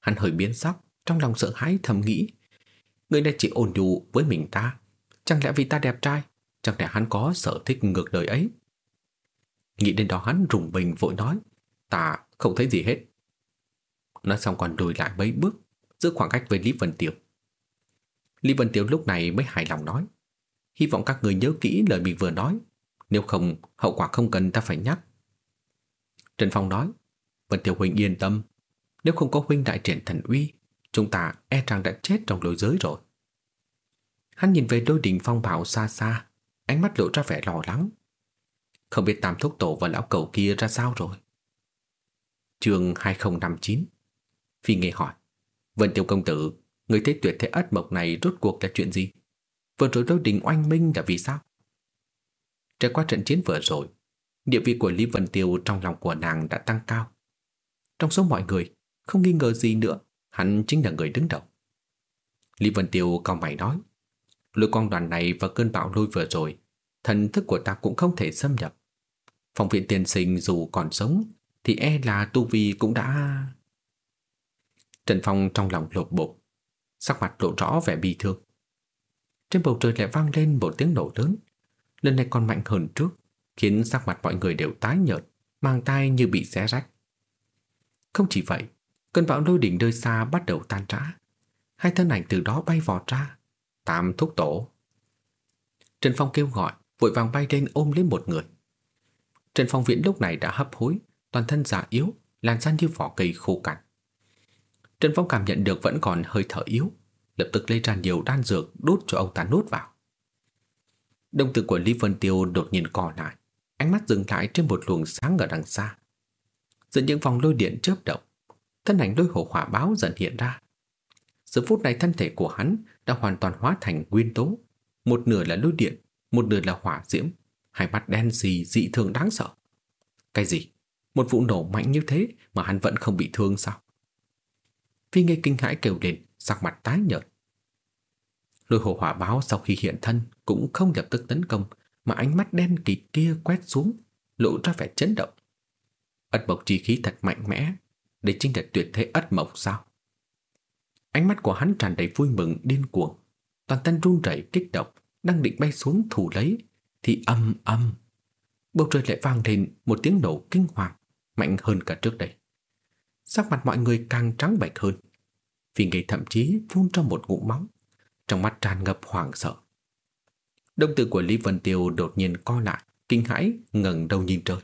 Hắn hơi biến sắc, Trong lòng sợ hãi thầm nghĩ, Người này chỉ ôn nhu với mình ta, Chẳng lẽ vì ta đẹp trai Chẳng lẽ hắn có sở thích ngược đời ấy? Nghĩ đến đó hắn rùng mình vội nói, Ta không thấy gì hết. Nói xong còn lùi lại mấy bước, Giữ khoảng cách với Lý Vân Tiêu Lý Vân Tiêu lúc này mới hài lòng nói, Hy vọng các người nhớ kỹ lời mình vừa nói, Nếu không, hậu quả không cần ta phải nhắc. Trần Phong nói, Vân Tiêu Huynh yên tâm, Nếu không có Huynh đại triển thần uy, Chúng ta e rằng đã chết trong lối giới rồi. Hắn nhìn về đôi đỉnh phong bảo xa xa Ánh mắt lộ ra vẻ lo lắng. Không biết tam thúc tổ và lão cầu kia ra sao rồi? Chương 2059 Phi nghe hỏi. Vân Tiêu Công Tử, Người thế tuyệt thế ất mộc này rốt cuộc là chuyện gì? Vừa rồi đối đình oanh minh là vì sao? Trải qua trận chiến vừa rồi, Địa vị của Lý Vân Tiêu trong lòng của nàng đã tăng cao. Trong số mọi người, Không nghi ngờ gì nữa, Hắn chính là người đứng đầu. Lý Vân Tiêu cao mày nói. Lôi quang đoàn này và cơn bão lôi vừa rồi, Thần thức của ta cũng không thể xâm nhập. Phòng viện tiền sinh dù còn sống, Thì e là tu vi cũng đã... Trần Phong trong lòng lột bộ Sắc mặt lộ rõ vẻ bi thương. Trên bầu trời lại vang lên một tiếng nổ lớn. Lần này còn mạnh hơn trước, Khiến sắc mặt mọi người đều tái nhợt, Mang tay như bị xé rách. Không chỉ vậy, Cơn bão lôi đỉnh nơi xa bắt đầu tan rã. Hai thân ảnh từ đó bay vọt ra. Tam thúc tổ. Trần Phong kêu gọi, Vội vàng bay lên ôm lấy một người. Trần Phong Viễn lúc này đã hấp hối, Toàn thân già yếu, Làn da như vỏ cây khô cằn. Trần Phong cảm nhận được vẫn còn hơi thở yếu, Lập tức lấy ra nhiều đan dược Đút cho ông ta nuốt vào. Đồng tử của Lý Vân Tiêu đột nhiên cò lại, Ánh mắt dừng lại trên một luồng sáng ở đằng xa. Giữa những vòng lôi điện chớp động, Thân ảnh lôi hổ hỏa báo dần hiện ra. Giờ phút này thân thể của hắn đã hoàn toàn hóa thành nguyên tố. Một nửa là lôi điện, Một nửa là hỏa diễm. Hai mắt đen xì, dị thường đáng sợ. Cái gì? Một vụ nổ mạnh như thế Mà hắn vẫn không bị thương sao? Phi nghe kinh hãi kêu lên, Sắc mặt tái nhợt. Lôi hồ hỏa báo sau khi hiện thân Cũng không lập tức tấn công, Mà ánh mắt đen kịt kia quét xuống, Lộ ra vẻ chấn động. Ất mộc chi khí thật mạnh mẽ, Đây chính là tuyệt thế ất mộc sao? Ánh mắt của hắn tràn đầy vui mừng, điên cuồng. Toàn thân run rẩy, kích động, Đang định bay xuống thủ lấy, Thì âm âm. Bầu trời lại vang lên một tiếng nổ kinh hoàng, Mạnh hơn cả trước đây. Sắc mặt mọi người càng trắng bệch hơn, Vì nghề thậm chí phun ra một ngụm máu, Trong mắt tràn ngập hoảng sợ. Đông tử của Lý Vân Tiêu đột nhiên co lại, Kinh hãi, ngẩng đầu nhìn trời.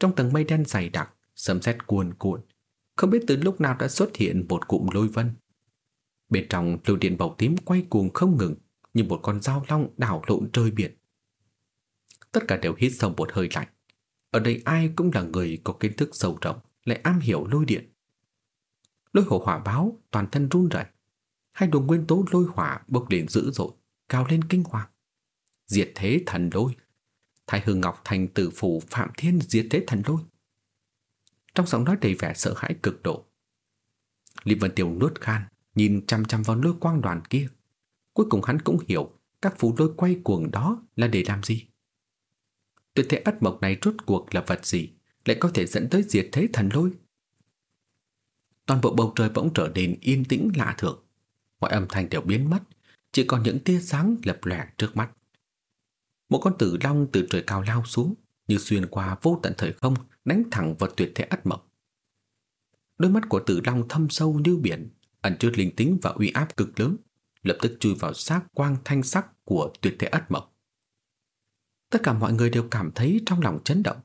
Trong tầng mây đen dày đặc, Sấm sét cuồn cuộn. Không biết từ lúc nào đã xuất hiện một cụm lôi vân. Bên trong lưu điện bầu tím quay cuồng không ngừng Như một con dao long đảo lộn trời biển Tất cả đều hít sâu một hơi lạnh Ở đây ai cũng là người có kiến thức sâu rộng lại am hiểu lôi điện. Lôi hổ hỏa báo toàn thân run rẩy, hai luồng nguyên tố lôi hỏa bốc lên dữ dội, cao lên kinh hoàng. Diệt thế thần lôi, Thái Hưng Ngọc thành tử phủ Phạm Thiên diệt thế thần lôi. Trong giọng nói đầy vẻ sợ hãi cực độ. Lý Vân Tiểu nuốt khan, nhìn chăm chăm vào lôi quang đoàn kia. Cuối cùng hắn cũng hiểu các phù lôi quay cuồng đó là để làm gì. Tuyệt thế ất mộc này rốt cuộc là vật gì? lại có thể dẫn tới diệt thế thần lôi. Toàn bộ bầu trời bỗng trở nên yên tĩnh lạ thường. Mọi âm thanh đều biến mất, chỉ còn những tia sáng lập lòe trước mắt. Một con tử long từ trời cao lao xuống, như xuyên qua vô tận thời không, đánh thẳng vào tuyệt thế ất mộc. Đôi mắt của tử long thâm sâu như biển, ẩn chứa linh tính và uy áp cực lớn, lập tức chui vào xác quang thanh sắc của tuyệt thế ất mộc. Tất cả mọi người đều cảm thấy trong lòng chấn động.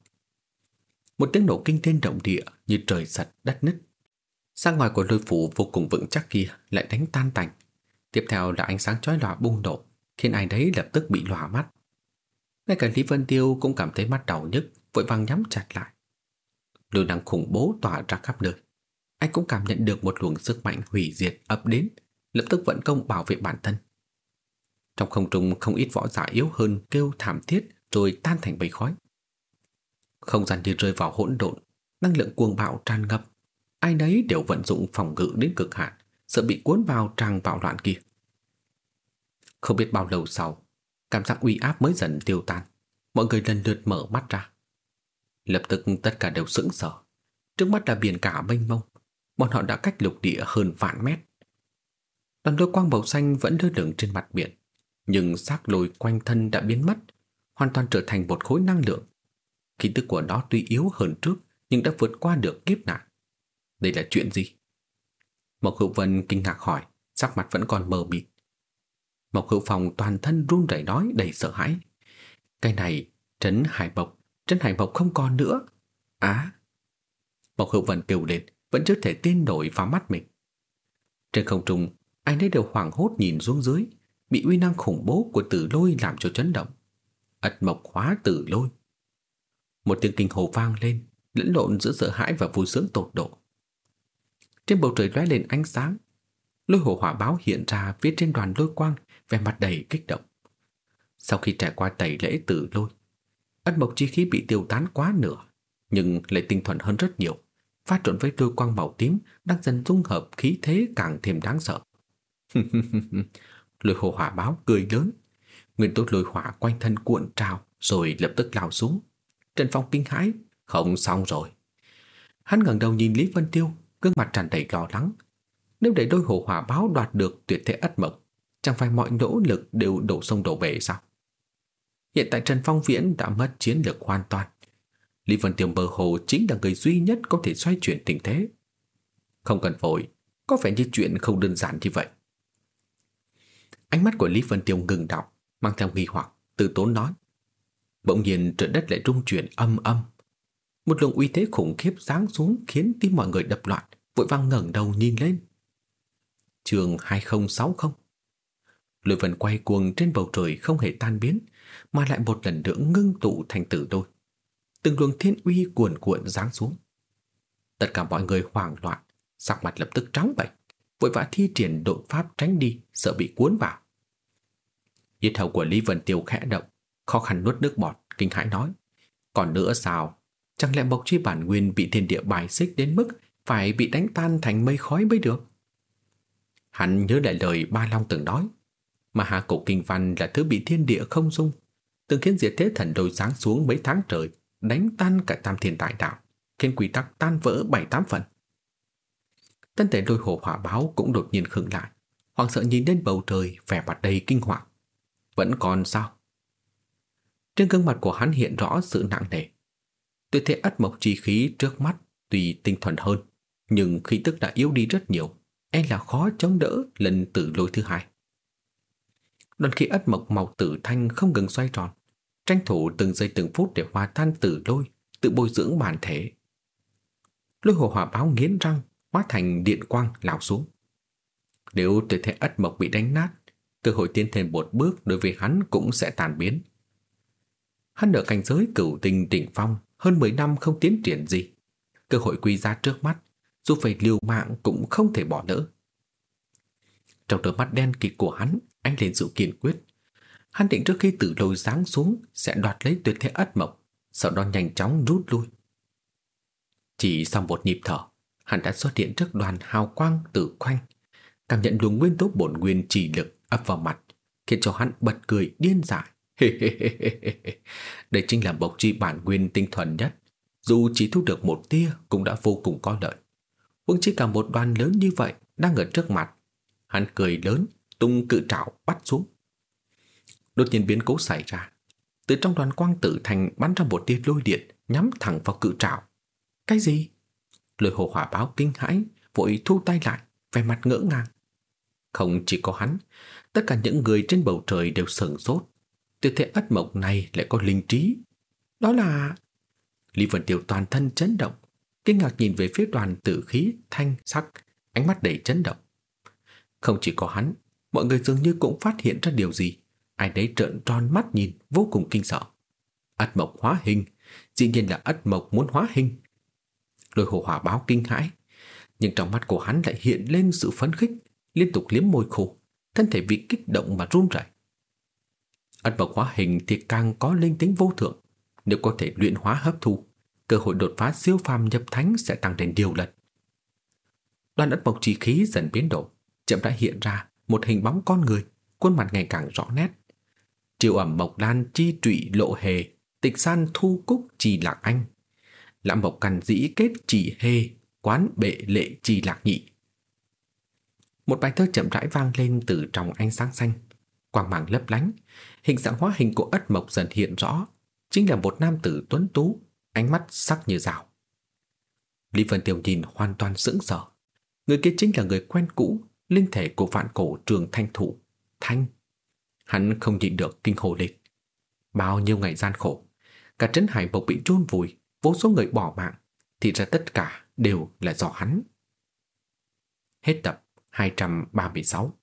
Một tiếng nổ kinh thiên động địa như trời sật đất nứt. Sang ngoài của lôi phủ vô cùng vững chắc kia lại đánh tan tành. Tiếp theo là ánh sáng chói lòa bùng nổ, khiến ai đấy lập tức bị lòa mắt. Ngay cả Lý Vân Tiêu cũng cảm thấy mắt đau nhức, vội vàng nhắm chặt lại. Lôi năng khủng bố tỏa ra khắp nơi. Anh cũng cảm nhận được một luồng sức mạnh hủy diệt ập đến, lập tức vận công bảo vệ bản thân. Trong không trung không ít võ giả yếu hơn kêu thảm thiết rồi tan thành bầy khói. Không gian như rơi vào hỗn độn, năng lượng cuồng bạo tràn ngập, ai nấy đều vận dụng phòng ngự đến cực hạn, sợ bị cuốn vào tràng bạo loạn kia. Không biết bao lâu sau, cảm giác uy áp mới dần tiêu tan, mọi người lần lượt mở mắt ra. Lập tức tất cả đều sững sờ. Trước mắt là biển cả mênh mông, bọn họ đã cách lục địa hơn vạn mét. Đoàn lôi quang màu xanh vẫn lơ lửng trên mặt biển, nhưng xác lôi quanh thân đã biến mất, hoàn toàn trở thành một khối năng lượng. Khí tức của nó tuy yếu hơn trước, nhưng đã vượt qua được kiếp nạn. Đây là chuyện gì? Mộc Hữu Vân kinh ngạc hỏi, sắc mặt vẫn còn mờ mịt. Mộc Hữu Phòng toàn thân run rẩy nói đầy sợ hãi. Cái này, Trấn Hải Bộc, Trấn Hải Bộc không còn nữa. Á! Mộc Hữu Vân kêu lên, vẫn chưa thể tin nổi vào mắt mình. Trên không trung, anh ấy đều hoảng hốt nhìn xuống dưới, bị uy năng khủng bố của tử lôi làm cho chấn động. Ất mộc hóa tử lôi. Một tiếng kinh hồ vang lên, lẫn lộn giữa sợ hãi và vui sướng tột độ. Trên bầu trời lóe lên ánh sáng, lôi hồ hỏa báo hiện ra phía trên đoàn lôi quang, vẻ mặt đầy kích động. Sau khi trải qua tẩy lễ tử lôi, ất mộc chi khí bị tiêu tán quá nửa, nhưng lại tinh thuần hơn rất nhiều, pha trộn với lôi quang màu tím đang dần dung hợp khí thế càng thêm đáng sợ. lôi hồ hỏa báo cười lớn, nguyên tố lôi hỏa quanh thân cuộn trào rồi lập tức lao xuống. Trần Phong kinh hãi, không xong rồi. Hắn ngẩng đầu nhìn Lý Vân Tiêu, gương mặt tràn đầy lo lắng. Nếu để đôi hồ hỏa báo đoạt được tuyệt thế ất mộc, chẳng phải mọi nỗ lực đều đổ sông đổ bể sao? Hiện tại Trần Phong Viễn đã mất chiến lược hoàn toàn. Lý Vân Tiêu mơ hồ chính là người duy nhất có thể xoay chuyển tình thế. Không cần vội, có vẻ như chuyện không đơn giản như vậy. Ánh mắt của Lý Vân Tiêu ngừng đọc, mang theo nghi hoặc, từ tốn nói. Bỗng nhiên trời đất lại rung chuyển âm âm. Một luồng uy thế khủng khiếp giáng xuống khiến tim mọi người đập loạn, vội vang ngẩng đầu nhìn lên. Trường 2060 Lôi vần quay cuồng trên bầu trời không hề tan biến, mà lại một lần nữa ngưng tụ thành tử đôi. Từng luồng thiên uy cuồn cuộn giáng xuống. Tất cả mọi người hoảng loạn, sắc mặt lập tức trắng bệch, vội vã thi triển độn pháp tránh đi, sợ bị cuốn vào. Yết hầu của Lý Vân Tiêu khẽ động, khó khăn nuốt nước bọt, kinh hãi nói. Còn nữa sao? Chẳng lẽ Mộc Chi Bản Nguyên bị thiên địa bài xích đến mức phải bị đánh tan thành mây khói mới được? Hắn nhớ lại lời Ba Long từng nói, mà hạ Cổ Kinh Văn là thứ bị thiên địa không dung, từng khiến diệt thế thần đôi sáng xuống mấy tháng trời, đánh tan cả tam thiên đại đạo, khiến quy tắc tan vỡ bảy tám phần. Tân thể đôi hồ hỏa báo cũng đột nhiên khựng lại, hoàng sợ nhìn lên bầu trời vẻ mặt đầy kinh hoàng. Vẫn còn sao? Trên gương mặt của hắn hiện rõ sự nặng nề. Tuyệt thế ất mộc chi khí trước mắt tuy tinh thuần hơn, nhưng khí tức đã yếu đi rất nhiều, e là khó chống đỡ lần tử lôi thứ hai. Đoàn khí ất mộc màu tử thanh không ngừng xoay tròn, tranh thủ từng giây từng phút để hòa tan tử lôi, tự bồi dưỡng bản thể. Lôi hồ hỏa báo nghiến răng, hóa thành điện quang lao xuống. Nếu tuyệt thế ất mộc bị đánh nát, cơ hội tiến thêm một bước đối với hắn cũng sẽ tàn biến. Hắn ở cảnh giới cửu tình đỉnh phong hơn 10 năm không tiến triển gì. Cơ hội quy ra trước mắt, dù phải liều mạng cũng không thể bỏ lỡ. Trong đôi mắt đen kịt của hắn, anh lên sự kiên quyết. Hắn định trước khi tử lôi giáng xuống sẽ đoạt lấy tuyệt thế ất mộc, sau đó nhanh chóng rút lui. Chỉ sau một nhịp thở, hắn đã xuất hiện trước đoàn hào quang tử quanh, cảm nhận luồng nguyên tố bổn nguyên chỉ lực ập vào mặt, khiến cho hắn bật cười điên dại. Đây chính là bộc chi bản nguyên tinh thuần nhất, dù chỉ thu được một tia cũng đã vô cùng có lợi. Huống chỉ cả một đoàn lớn như vậy đang ở trước mặt, hắn cười lớn, tung cự trảo bắt xuống. Đột nhiên biến cố xảy ra, từ trong đoàn quang tử thành bắn ra một tia lôi điện nhắm thẳng vào cự trảo. Cái gì? Lôi hồ hỏa báo kinh hãi, vội thu tay lại, vẻ mặt ngỡ ngàng. Không chỉ có hắn, tất cả những người trên bầu trời đều sửng sốt. Tuyệt thế ất mộc này lại có linh trí. Đó là... Lý Vân Tiêu toàn thân chấn động, kinh ngạc nhìn về phía đoàn tử khí thanh sắc, ánh mắt đầy chấn động. Không chỉ có hắn, mọi người dường như cũng phát hiện ra điều gì ai đấy trợn tròn mắt nhìn vô cùng kinh sợ. Ất mộc hóa hình, dĩ nhiên là ất mộc muốn hóa hình. Lôi hồ hỏa báo kinh hãi, nhưng trong mắt của hắn lại hiện lên sự phấn khích, liên tục liếm môi khô, thân thể bị kích động mà run rẩy. Ất mộc hóa hình thì càng có linh tính vô thượng, nếu có thể luyện hóa hấp thu, cơ hội đột phá siêu phàm nhập thánh sẽ tăng đến nhiều lần. Đoàn ất mộc chi khí dần biến đổi, chậm đã hiện ra một hình bóng con người, khuôn mặt ngày càng rõ nét. Triều ẩm mộc lan chi trụy lộ hề, tịch san thu cúc trì lạc anh. Lãm mộc cằn dĩ kết chỉ hề, quán bệ lệ trì lạc nhị. Một bài thơ chậm rãi vang lên từ trong ánh sáng xanh, quang màng lấp lánh, hình dạng hóa hình của ất mộc dần hiện rõ, chính là một nam tử tuấn tú, ánh mắt sắc như rào. Lý Vân Tiêu nhìn hoàn toàn sững sờ. Người kia chính là người quen cũ, linh thể của vạn cổ trường thanh thủ, Thanh. Hắn không nhịn được kinh hồ địch Bao nhiêu ngày gian khổ, cả trấn hải bộc bị chôn vùi, vô số người bỏ mạng, thì ra tất cả đều là do hắn. Hết tập 236